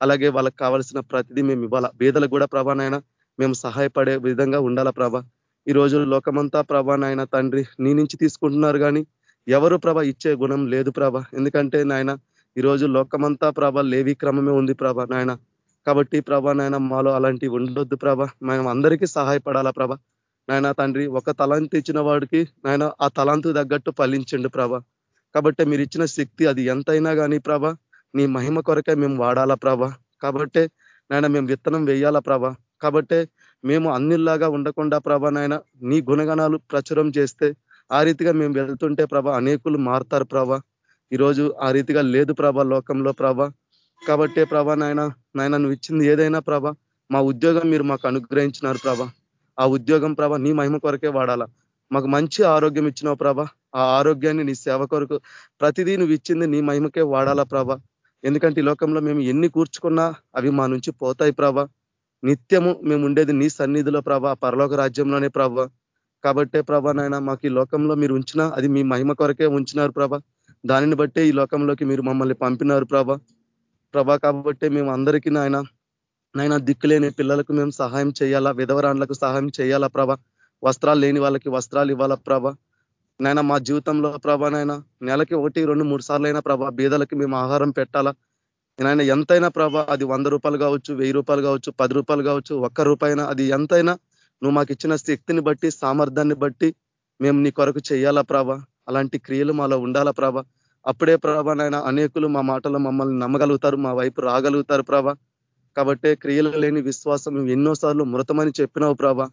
అలాగే వాళ్ళకి కావాల్సిన ప్రతిదీ మేము ఇవ్వాలా. బీదలకు కూడా ప్రభా నాయన మేము సహాయపడే విధంగా ఉండాలా ప్రభా. ఈ రోజు లోకమంతా ప్రభా నాయన తండ్రి నీ నుంచి తీసుకుంటున్నారు కానీ ఎవరు ప్రభ ఇచ్చే గుణం లేదు ప్రభ. ఎందుకంటే నాయన ఈరోజు లోకమంతా ప్రభ లేవి క్రమమే ఉంది ప్రభ నాయన. కాబట్టి ప్రభ నాయన మాలో అలాంటివి ఉండొద్దు ప్రభ. మనం అందరికీ సహాయపడాలా ప్రభ. నాయన తండ్రి ఒక తలాంతి ఇచ్చిన వాడికి నాయన ఆ తలాంతు తగ్గట్టు ఫలించండు ప్రభ. కాబట్టి మీరు ఇచ్చిన శక్తి అది ఎంతైనా కానీ ప్రభ నీ మహిమ కొరకే మేము వాడాలా ప్రభ. కాబట్టే నాయన మేము విత్తనం వేయాలా ప్రభ. కాబట్టే మేము అన్నిల్లాగా ఉండకుండా ప్రభ నాయన నీ గుణగణాలు ప్రచురం చేస్తే ఆ రీతిగా మేము వెళ్తుంటే ప్రభ అనేకులు మారుతారు ప్రభ. ఈరోజు ఆ రీతిగా లేదు ప్రభ లోకంలో ప్రభ. కాబట్టే ప్రభ నాయన నాయన నువ్వు ఇచ్చింది ఏదైనా ప్రభ మా ఉద్యోగం మీరు మాకు అనుగ్రహించినారు ప్రభ. ఆ ఉద్యోగం ప్రభ నీ మహిమ కొరకే వాడాలా. మాకు మంచి ఆరోగ్యం ఇచ్చినావు ప్రభ. ఆ ఆరోగ్యాన్ని నీ సేవ కొరకు ప్రతిదీ నువ్వు ఇచ్చింది నీ మహిమకే వాడాలా ప్రభ. ఎందుకంటే ఈ లోకంలో మేము ఎన్ని కూర్చుకున్నా అవి మా నుంచి పోతాయి ప్రభ. నిత్యము మేము ఉండేది నీ సన్నిధిలో ప్రభ పరలోక రాజ్యంలోనే ప్రభ. కాబట్టే ప్రభ నాయన మాకు ఈ లోకంలో మీరు ఉంచినా అది మీ మహిమ కొరకే ఉంచినారు ప్రభ. దానిని బట్టే ఈ లోకంలోకి మీరు మమ్మల్ని పంపినారు ప్రభ. ప్రభ కాబట్టే మేము అందరికీ నాయన నైనా దిక్కులేని పిల్లలకు మేము సహాయం చేయాలా? విధవరాండ్లకు సహాయం చేయాలా ప్రభ? వస్త్రాలు లేని వాళ్ళకి వస్త్రాలు ఇవ్వాలా ప్రభ? నాయన మా జీవితంలో ప్రభ నాయన నెలకి ఒకటి రెండు మూడు సార్లు అయినా ప్రభ బీదలకి మేము ఆహారం పెట్టాలా? నాయన ఎంతైనా ప్రభ అది వంద రూపాయలు కావచ్చు వెయ్యి రూపాయలు కావచ్చు పది రూపాయలు కావచ్చు ఒక్క రూపాయినా అది ఎంతైనా నువ్వు మాకు ఇచ్చిన శక్తిని బట్టి సామర్థ్యాన్ని బట్టి మేము నీ కొరకు చేయాలా ప్రభ? అలాంటి క్రియలు మాలో ఉండాలా ప్రభ? అప్పుడే ప్రభ నాయన అనేకులు మా మాటలు మమ్మల్ని నమ్మగలుగుతారు మా వైపు రాగలుగుతారు ప్రభ. కాబట్టి క్రియలు లేని విశ్వాసం ఎన్నోసార్లు మృతమని చెప్పినావు ప్రభా.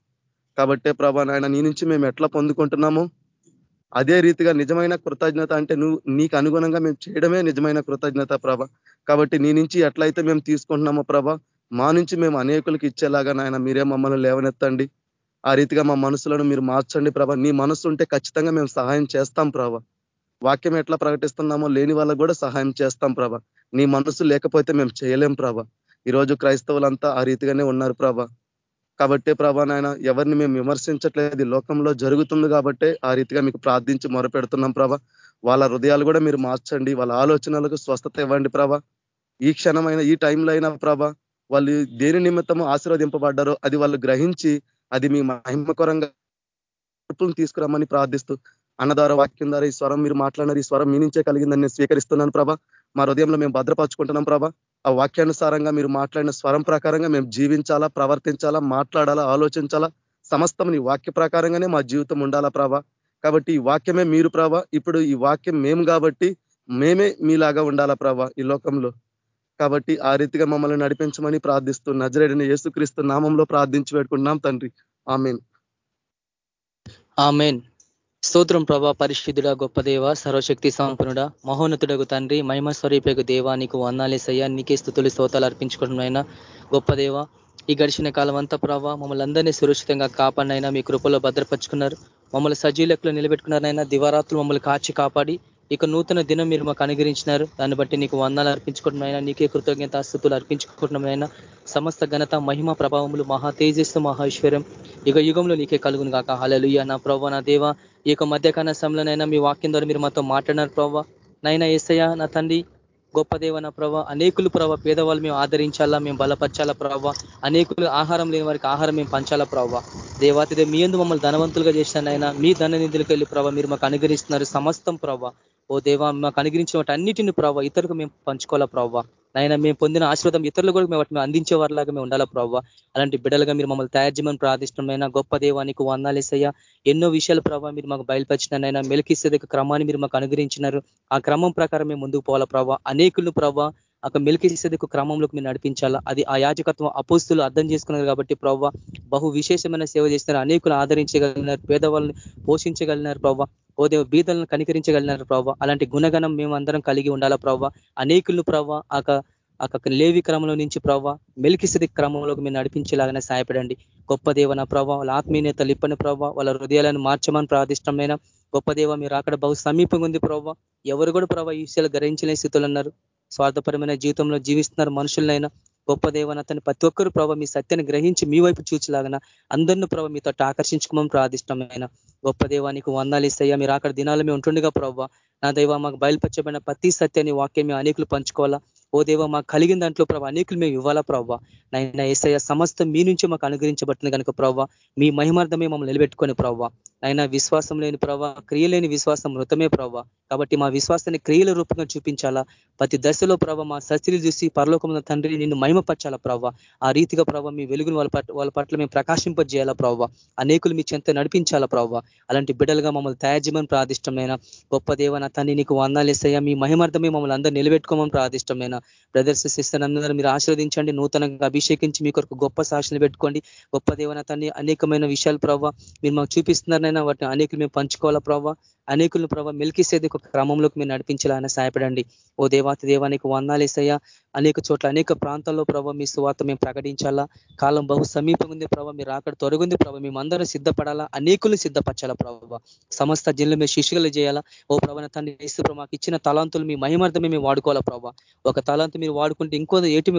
కాబట్టే ప్రభ నాయన నీ నుంచి మేము ఎట్లా పొందుకుంటున్నామో అదే రీతిగా నిజమైన కృతజ్ఞత అంటే నువ్వు నీకు అనుగుణంగా మేము చేయడమే నిజమైన కృతజ్ఞత ప్రభ. కాబట్టి నీ నుంచి ఎట్లయితే మేము తీసుకుంటున్నామో ప్రభ మా నుంచి మేము అనేకులకు ఇచ్చేలాగా నాయన మీరే మమ్మల్ని లేవనెత్తండి. ఆ రీతిగా మా మనసులను మీరు మార్చండి ప్రభ. నీ మనసు ఉంటే ఖచ్చితంగా మేము సహాయం చేస్తాం ప్రభ. వాక్యం ఎట్లా ప్రకటిస్తున్నామో లేని వాళ్ళకు కూడా సహాయం చేస్తాం ప్రభ. నీ మనసు లేకపోతే మేము చేయలేం ప్రభ. ఈరోజు క్రైస్తవులంతా ఆ రీతిగానే ఉన్నారు ప్రభ. కాబట్టే ప్రభా నాయన ఎవరిని మేము విమర్శించట్లేదు. లోకంలో జరుగుతుంది కాబట్టే ఆ రీతిగా మీకు ప్రార్థించి మొరపెడుతున్నాం ప్రభ. వాళ్ళ హృదయాలు కూడా మీరు మార్చండి. వాళ్ళ ఆలోచనలకు స్వస్థత ఇవ్వండి ప్రభ. ఈ క్షణమైన ఈ టైంలో అయినా ప్రభ వాళ్ళు దేని నిమిత్తము ఆశీర్వదింపబడ్డారో అది వాళ్ళు గ్రహించి అది మీ మహిమకరంగా తీసుకురమ్మని ప్రార్థిస్తూ అన్నదార వాక్యం ద్వారా ఈ స్వరం మీరు మాట్లాడినారు. ఈ స్వరం మీ నుంచే కలిగిందని నేను స్వీకరిస్తున్నాను ప్రభ. మా హృదయంలో మేము భద్రపరచుకుంటున్నాం ప్రభ. ఆ వాక్యానుసారంగా మీరు మాట్లాడిన స్వరం ప్రకారంగా మేము జీవించాలా ప్రవర్తించాలా మాట్లాడాలా ఆలోచించాలా సమస్తం నీ వాక్య ప్రకారంగానే మా జీవితం ఉండాలా ప్రభా. కాబట్టి ఈ వాక్యమే మీరు ప్రభా. ఇప్పుడు ఈ వాక్యం మేము కాబట్టి మేమే మీలాగా ఉండాలా ప్రభా ఈ లోకంలో. కాబట్టి ఆ రీతిగా మమ్మల్ని నడిపించమని ప్రార్థిస్తూ నజరేడిని యేసుక్రీస్తు నామంలో ప్రార్థించి పెట్టుకున్నాం తండ్రి. ఆమెన్. ఆమెన్. స్తోత్రం ప్రభా పరిశుద్ధుడ గొప్ప దేవ సర్వశక్తి సంపన్నుడ మహోన్నతుడకు తండ్రి మహిమ స్వరూపకు దేవా నీకు వందాలేసయ్యా నీకే స్థుతులు స్తోతాలు అర్పించుకోవడం గొప్ప దేవ ఈ గడిచిన కాలం అంతా ప్రభావ మమ్మల్ని అందరినీ సురక్షితంగా కాపాడినైనా మీ కృపలో భద్రపరుచుకున్నారు. మమ్మల్ని సజీలకులు నిలబెట్టుకున్నారైనా దివారాత్రులు మమ్మల్ని కాచి కాపాడి ఇక నూతన దినం మీరు మాకు అనుగ్రహించినారు. దాన్ని బట్టి నీకు వందాలు అర్పించుకుంటున్నాయినా నీకే కృతజ్ఞత స్థుతులు అర్పించుకుంటున్నామైనా సమస్త ఘనత మహిమ ప్రభావములు మహా తేజస్సు మహేశ్వరం ఇక యుగంలో నీకే కలుగును కాక హలలుయ నా ప్రభావ నా దేవ. ఈ యొక్క మధ్యకాల సమయంలోనైనా మీ వాక్యం ద్వారా మీరు మాతో మాట్లాడినారు ప్రభావ నైనా ఏసయ్య నా తండ్రి గొప్ప నా ప్రభావ అనేకులు ప్రభావ పేదవాళ్ళు మేము ఆదరించాలా మేము బలపరచాలా ప్రభావ అనేకులు ఆహారం లేని వారికి ఆహారం మేము పంచాలా ప్రభావ దేవాతిదే మీ ఎందు మమ్మల్ని ధనవంతులుగా చేసినైనా మీ ధన నిధులకు వెళ్ళి ప్రభావ మీరు మాకు అనుగ్రహిస్తున్నారు సమస్తం ప్రభావ ఓ దేవా మాకు అనుగ్రహించిన వాటి అన్నిటిని ప్రభావ ఇతరులకు మేము పంచుకోవాలా ప్రభావ నాయన మేము పొందిన ఆశీర్వాదం ఇతరులు కూడా మేము వాటిని అందించే వారిలాగా మేము ఉండాలా ప్రభావ అలాంటి బిడ్డలుగా మీరు మమ్మల్ని తయారు చేయమని ప్రార్థిష్టమైన గొప్ప దేవానికి వందాలేసయ్యా ఎన్నో విషయాలు ప్రభావ మీరు మాకు బయలుపరిచినైనా మెలికిస్తే క్రమాన్ని మీరు మాకు అనుగ్రహించినారు. ఆ క్రమం ప్రకారం మేము ముందుకు పోవాలా ప్రభావ అనేకులు ప్రభావ అక్కడ మెలికిసేదకు క్రమంలోకి మీరు నడిపించాలా? అది ఆ యాజకత్వం అపోస్తులు అర్థం చేసుకున్నారు కాబట్టి ప్రవ్వ బహు విశేషమైన సేవ చేస్తున్నారు అనేకులు ఆదరించగలిగినారు పేదవాళ్ళని పోషించగలిగినారు ప్రవ్వ ఓదే బీదలను కనికరించగలిగినారు ప్రవ్వ అలాంటి గుణగణం మేము అందరం కలిగి ఉండాలా ప్రవ్వ? అనేకులు ప్రవ్వ అక్కడ లేవి క్రమంలో నుంచి ప్రవ్వ మెలికిసది క్రమంలోకి మీరు నడిపించేలాగానే సహాయపడండి. గొప్ప దేవన ప్రభావ వాళ్ళ ఆత్మీయత లిప్పని ప్రభావ వాళ్ళ హృదయాలను మార్చమని ప్రార్థిష్టమైన గొప్ప దేవ మీరు అక్కడ బహు సమీపంగా ఉంది ప్రవ్వ. ఎవరు కూడా ప్రభావ ఈ విషయాలు గ్రహించలేని స్థితులు ఉన్నారు. స్వార్థపరమైన జీవితంలో జీవిస్తున్నారు మనుషులనైనా గొప్ప దేవనతని ప్రతి ఒక్కరు ప్రభావ మీ సత్యాన్ని గ్రహించి మీ వైపు చూచలాగన అందరిని ప్రభావ మీతో ఆకర్షించుకోమని ప్రార్థిష్టమైన గొప్ప దేవానికి వందాలు ఇస్తాయా? మీరు అక్కడ దినాలు మేము ఉంటుండగా ప్రభావ నా దైవ మాకు బయలుపరచబడిన ప్రతి సత్యాన్ని వాక్యం మేము అనేకులు పంచుకోవాలా? ఓ దేవ మాకు కలిగిన దాంట్లో ప్రభావ అనేకులు మేము ఇవ్వాలా ప్రవ్వ? నైనా ఏసయ్య సమస్తం మీ నుంచి మాకు అనుగ్రహించబడుతుంది కనుక ప్రవ్వ మీ మహిమార్థమే మమ్మల్ని నిలబెట్టుకొని ప్రవ్వ. అయినా విశ్వాసం లేని ప్రవ్వ క్రియలేని విశ్వాసం మృతమే ప్రవ్వ. కాబట్టి మా విశ్వాసాన్ని క్రియల రూపంగా చూపించాలా? ప్రతి దశలో ప్రభావ మా సస్తిని చూసి పరలోకంలో తండ్రి నిన్ను మహిమపరచాలా ప్రవ్వ? ఆ రీతిగా ప్రభావ మీ వెలుగును వాళ్ళ పట్ల వాళ్ళ పట్ల మేము ప్రకాశింపజేయాలా ప్రవ్వ? అనేకులు మీ చెంత నడిపించాలా ప్రవ్వ? అలాంటి బిడ్డలుగా మమ్మల్ని తయారు చేయమని ప్రాదిష్టమైన గొప్ప దేవన తన్ని నీకు వందాలేసయ్యా మీ మహిమార్థమే మమ్మల్ని అందరూ నిలబెట్టుకోమని ప్రాదిష్టమైన బ్రదర్స్ సిస్టర్ అందరూ మీరు ఆశీర్వదించండి. నూతనంగా అభిషేకించి మీ కొరకు గొప్ప సాక్షులు పెట్టుకోండి. గొప్ప దేవన తన్ని అనేకమైన విషయాలు ప్రభావ మీరు మాకు చూపిస్తున్నారనైనా వాటిని అనేకులు మేము పంచుకోవాలా ప్రభావ అనేకులను ప్రభావ మెలికిసేది ఒక క్రమంలోకి మీరు నడిపించాలని సహాయపడండి. ఓ దేవాతి దేవానికి వందాలేసయ్యా అనేక చోట్ల అనేక ప్రాంతాల్లో ప్రభావ మీ సువార్త మేము ప్రకటించాలా? కాలం బహు సమీపం ఉంది ప్రభావ మీరు అక్కడ తొలగింది ప్రభావ మేమందరం సిద్ధపడాలా? అనేకులు సిద్ధపరచాలా ప్రభావ సమస్త జిల్లు మేము శిష్యులు చేయాలా? ఓ ప్రభావ తండ్రి వేస్తూ మాకు ఇచ్చిన తలాంతులు మీ మహిమార్థమే మేము వాడుకోవాలా ప్రభావ ఒక తలాంతు మీరు వాడుకుంటే ఇంకో ఏటి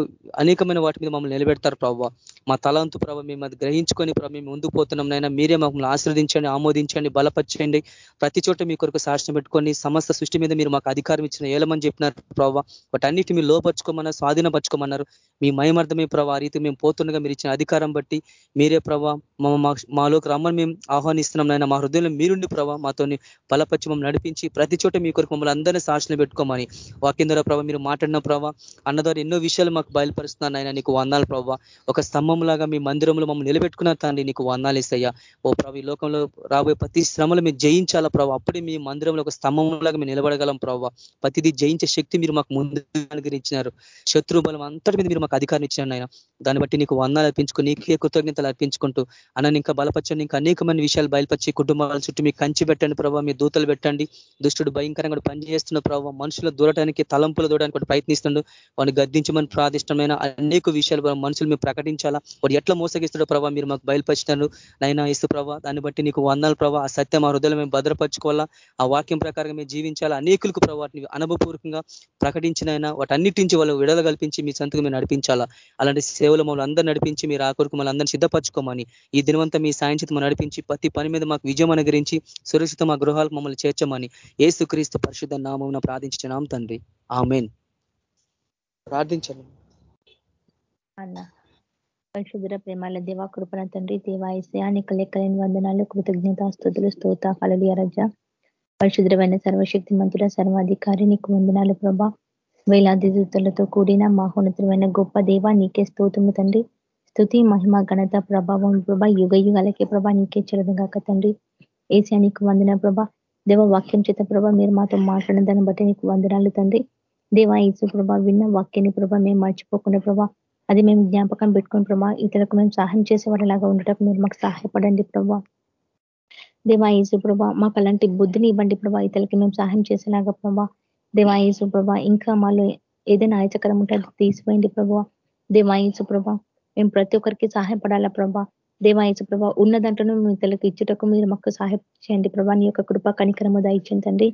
అనేకమైన వాటి మీద మమ్మల్ని నిలబెడతారు ప్రభావ మా తలాంతు ప్రభావ మేము అది గ్రహించుకొని ప్రభావ మేము ముందుకు పోతున్నాం నైనా మీరే మమ్మల్ని ఆశ్రదించండి ఆమోదించండి బలపరచండి. ప్రతి చోట మీ కొరకు సాక్ష్యం పెట్టుకొని సమస్త సృష్టి మీద మీరు మాకు అధికారం ఇచ్చిన ఏలమని చెప్పినారు ప్రభావ వాటన్నిటి మీరు లోపరుచుకోమన్నారు స్వాధీనపరచుకోమన్నారు. మీ మయమర్థమే ప్రభావ రీతి మేము పోతుండగా మీరు ఇచ్చిన అధికారం బట్టి మీరే ప్రభావ మాలోకి రమ్మని మేము ఆహ్వానిస్తున్నాం నాయన. మా హృదయంలో మీరుండి ప్రభావ మాతో బలపరిచి నడిపించి ప్రతి చోట మీ కొరకు మమ్మల్ని అందరినీ సాక్షులు పెట్టుకోమని వాకిందర ప్రభావ మీరు మాట్లాడిన ప్రభావ అన్న ద్వారా ఎన్నో విషయాలు మాకు బయలుపరుస్తున్నాను ఆయన నీకు వందాలు ప్రభావ ఒక స్తంభం లాగా మీ మందిరంలో మమ్మల్ని నిలబెట్టుకున్న తండ్రి నీకు వందాలు ఇస్తాయా ఓ ప్రభు ఈ లోకంలో రాబోయే ప్రతి శ్రమలు మేము జయించాలా ప్రభావ అప్పుడే మీ మందిరంలో ఒక స్తంభంలాగా మేము నిలబడగలం ప్రభావ ప్రతిదీ జయించే శక్తి మీరు మాకు ముందు అనుగ్రహించినారు. శత్రు బలం అంతటి మీద మీరు మాకు అధికారం ఇచ్చినారు ఆయన దాన్ని బట్టి నీకు వందాలు అర్పించుకుని నీకే కృతజ్ఞతలు అర్పించుకుంటూ అన్న ఇంకా బలపరచండి. ఇంకా అనేకమైన విషయాలు బయలుపరిచి కుటుంబాల చుట్టూ మీకు కంచి పెట్టండి ప్రభావ మీ దూతలు పెట్టండి. దుష్టుడు భయంకరంగా పనిచేస్తున్న ప్రభావ మనుషులు దూరటానికి తలంపులు దూరడానికి కూడా ప్రయత్నిస్తుండడు వాడిని గద్దించమని ప్రాదిష్టమైన అనేక విషయాలు మనుషులు మేము ప్రకటించాలా? వాడు ఎట్లా మోసగిస్తాడో ప్రభావ మీరు మాకు బయలుపరిచినారు. నైనా ఇస్తు ప్రభావ దాన్ని బట్టి నీకు వందాలు ప్రభావ ఆ సత్యం ఆ హృదయలు మేము భద్రపరచుకోవాలా? ఆ వాక్యం ప్రకారం మేము జీవించాలా? అనేకులకు ప్రభావ వాటిని అనుభవపూర్వకంగా ప్రకటించినైనా వాటి నుంచి వాళ్ళు విడుదల కల్పించి మీ సంతకు మేము నడిపించాలా? అలాంటి సేవలు మమ్మల్ని అందరూ నడిపించి మీరు ఆ కొరకు మమ్మల్ని అందరినీ సిద్ధపరచుకోమని ఈ దినవంతా మీ సాయంత్రం నడిపించి ప్రతి పని మీద మాకు విజయం అనుగరించి సురక్షిత మా గృహాలకు మమ్మల్ని చేర్చమని ఏసుక్రీస్తు పరిశుద్ధ నామం ప్రార్థించినాం తండ్రి. ఆమెన్. ప్రార్థించండి. పరిశుద్ర ప్రేమాల దేవా కృపణ తండ్రి దేవాయశయానికి లెక్కలేని వందనాలు కృతజ్ఞత స్థుతులు స్తోత కలలియ రజ. పరిశుద్రమైన సర్వశక్తి మంతుల సర్వాధికారి నీకు వందనాలు ప్రభా. వేలాది దూతలతో కూడిన మహోన్నతమైన గొప్ప దేవ నీకే స్తోత్రము తండ్రి. స్థుతి మహిమ ఘనత ప్రభావం ప్రభా యుగ యుగాలకే ప్రభా నీకే చెరదు కాక తండ్రి. ఏసీ నీకు వందన ప్రభా. దేవ వాక్యం చేత ప్రభా మీరు మాతో మాట్లాడిన దాన్ని బట్టి నీకు వందనాలు తండ్రి. దేవా ఈసు ప్రభా విన్న వాక్యాన్ని ప్రభా మేము మర్చిపోకుండా ప్రభా అది మేము జ్ఞాపకం పెట్టుకుని ప్రభా ఇతరులకు మేము సహాయం చేసే ఉండటం మీరు మాకు సహాయపడండి ప్రభా. దేవా ఈసు ప్రభా మాకు అలాంటి బుద్ధిని ఇవ్వండి ప్రభా ఇతరులకి మేము సహాయం చేసేలాగా ప్రభా. దేవా ఈసు ప్రభా ఇంకా మాలో ఏదైనా ఆయచకరం ఉంటే అది తీసిపోయింది ప్రభా. దేవా ఈసు ప్రభా మేము ప్రతి ఒక్కరికి సహాయపడాలా ప్రభా? దేవాయచ ప్రభా ఉన్న దాంట్లో మేము ఇతరులకు ఇచ్చుటకు మీరు మాకు సహాయం చేయండి ప్రభా. నీ యొక్క కృప కనికరము దాయిచ్చండి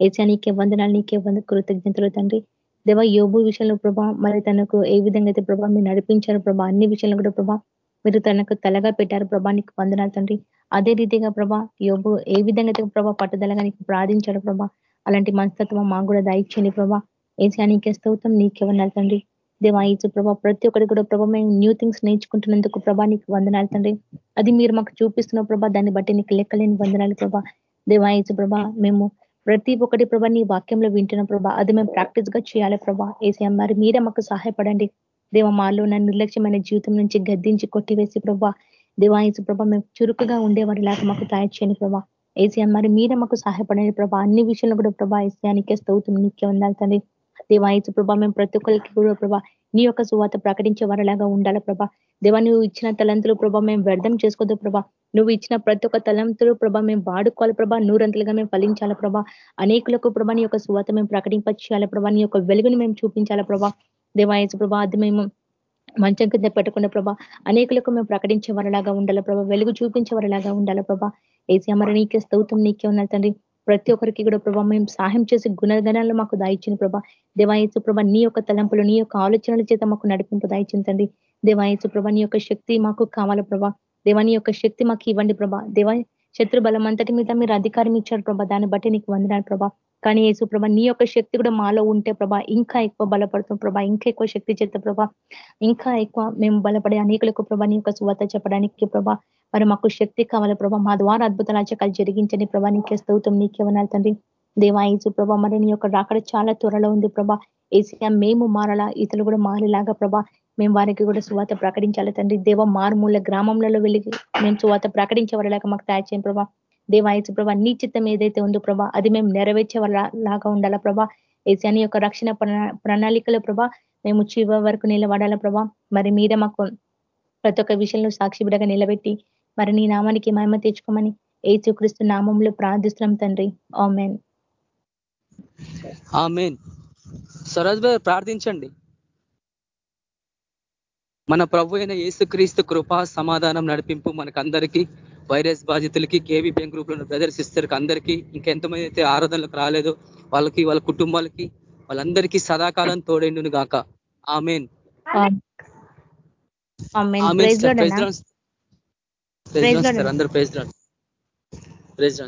ఏసా నీకే వందనాలు నీకే వంద కృతజ్ఞతలు తండ్రి. దేవ యోబు విషయంలో ప్రభా మరి తనకు ఏ విధంగా అయితే ప్రభా మీరు నడిపించారు ప్రభా అన్ని విషయంలో కూడా ప్రభా మీరు తనకు తలగా పెట్టారు ప్రభా. నీకు వందనాలు తండ్రి. అదే రీతిగా ప్రభా యోబు ఏ విధంగా అయితే ప్రభా పట్టుదలగా నీకు ప్రార్థించాడు ప్రభా అలాంటి మనస్తత్వం మాకు కూడా దాయిచ్చండి ప్రభా. ఏసా నీకే స్తౌతం నీకే వందాలు తండ్రి. దేవాయిచు ప్రభా ప్రతి ఒక్కటి కూడా ప్రభా మేము న్యూ థింగ్స్ నేర్చుకుంటున్నందుకు ప్రభా నీకు వందనాలు తండ్రి. అది మీరు మాకు చూపిస్తున్న ప్రభా దాన్ని బట్టి నీకు లెక్కలేని వందనాలు ప్రభా. దేవాయచు ప్రభా మేము ప్రతి ఒక్కటి ప్రభా నీ వాక్యంలో వింటున్న ప్రభా అది మేము ప్రాక్టీస్గా చేయాలి ప్రభా. ఏసీఎం మరి మీరే మాకు సహాయపడండి. దేవ మాలో నన్ను నిర్లక్ష్యమైన జీవితం నుంచి గద్దించి కొట్టివేసి ప్రభా. దేవాయసు ప్రభా మేము చురుకుగా ఉండేవారి లాగా మాకు తయారు చేయండి ప్రభా. ఏసీఎం మరి మీరే మాకు సహాయపడండి ప్రభా. అన్ని విషయంలో కూడా ప్రభా ఏసీఆనికే స్తౌతం నీకే ఉండాలి తండ్రి. దేవాయసు ప్రభా మేము ప్రతి ఒక్కరికి కూడా ప్రభా నీ యొక్క సువాత ప్రకటించే వారిలాగా ఉండాలి ప్రభా. దేవా నువ్వు ఇచ్చిన తలంతులు ప్రభా మేము వ్యర్థం చేసుకోవద్దు ప్రభా. నువ్వు ఇచ్చిన ప్రతి ఒక్క తలంతులు ప్రభా మేము వాడుకోవాలి ప్రభా. నూరంతలుగా మేము ఫలించాలి ప్రభా. అనేకులకు ప్రభా నీ యొక్క సువాత మేము ప్రకటింపచేయాలి ప్రభా. నీ యొక్క వెలుగుని మేము చూపించాలి ప్రభా. దేవాయసు ప్రభా అది మేము మంచం కింద పెట్టకుండా ప్రభా. అనేకులకు మేము ప్రకటించే వారిలాగా ఉండాలి ప్రభా. వెలుగు చూపించే వారిలాగా ఉండాలి ప్రభా. ఏసీ అమర నీకే స్తౌతం నీకే ఉన్నారు తండ్రి. ప్రతి ఒక్కరికి కూడా ప్రభా మేము సహాయం చేసే గుణగణాలు మాకు దాయిచ్చిన ప్రభా. దేవాయసు ప్రభ నీ యొక్క తలంపులు నీ యొక్క ఆలోచనల చేత మాకు నడిపింపు దాయిచ్చిందండి దేవాయసు ప్రభ నీ యొక్క శక్తి మాకు కావాల ప్రభా. దేవాని యొక్క శక్తి మాకు ఇవ్వండి ప్రభా. దేవా శత్రు బలం అంతటి మీద మీరు అధికారం ఇచ్చారు ప్రభా. దాన్ని బట్టి నీకు వందనాలు ప్రభా. కానీ యేసు ప్రభా నీ యొక్క శక్తి కూడా మాలో ఉంటే ప్రభా ఇంకా ఎక్కువ బలపడుతుంది ప్రభా. ఇంకా ఎక్కువ శక్తి చేత ప్రభా. ఇంకా ఎక్కువ మేము బలపడే అనేకులకు ప్రభా నీ యొక్క సువత చెప్పడానికి ప్రభా. మరి మాకు శక్తి కావాలి ప్రభా. మా ద్వారా అద్భుతాలు అచకాలు జరిగించండి ప్రభా. నీకే స్తౌతం నీకే వనాలి తండ్రి. దేవాయసు ప్రభా మరి నీ యొక్క రాకడ చాలా త్వరలో ఉంది ప్రభా. ఏసీఆ మేము మారాలా ఇతరులు కూడా మారేలాగా ప్రభా. మేము వారికి కూడా సువాత ప్రకటించాలి తండ్రి. దేవ మారుమూల గ్రామంలో వెళ్ళి మేము సువాత ప్రకటించేవారిలాగా మాకు తయారు చేయండి ప్రభా. దేవాయసు ప్రభా నీ చిత్తం ఏదైతే ఉందో ప్రభా అది మేము నెరవేర్చే లాగా ఉండాలా ప్రభా. ఏసీని యొక్క రక్షణ ప్రణాళికలో ప్రభా మేము చివ వరకు నిలబడాలా ప్రభా. మరి మీరే మాకు ప్రతి ఒక్క విషయంలో సాక్షి బిడగా నిలబెట్టి మరి నీ నామానికి మహిమ తెచ్చుకోమని ఏసుక్రీస్తు నామంలో ప్రార్థిస్తున్నాం తండ్రి. ఆమెన్. ఆమెన్. సరోజ్ భాయ్ ప్రార్థించండి. మన ప్రభు అయిన యేసుక్రీస్తు కృప సమాధానం నడిపింపు మనకందరికీ వైరస్ బాధితులకి కేవీ బ్యాంక్ గ్రూప్లో బ్రదర్ సిస్టర్కి అందరికీ ఇంకెంతమంది అయితే ఆరాధనలకు రాలేదో వాళ్ళకి వాళ్ళ కుటుంబాలకి వాళ్ళందరికీ సదాకాలం తోడేండును గాక ఆమెన్. అందరు ప్రైజ్ ప్రైజ్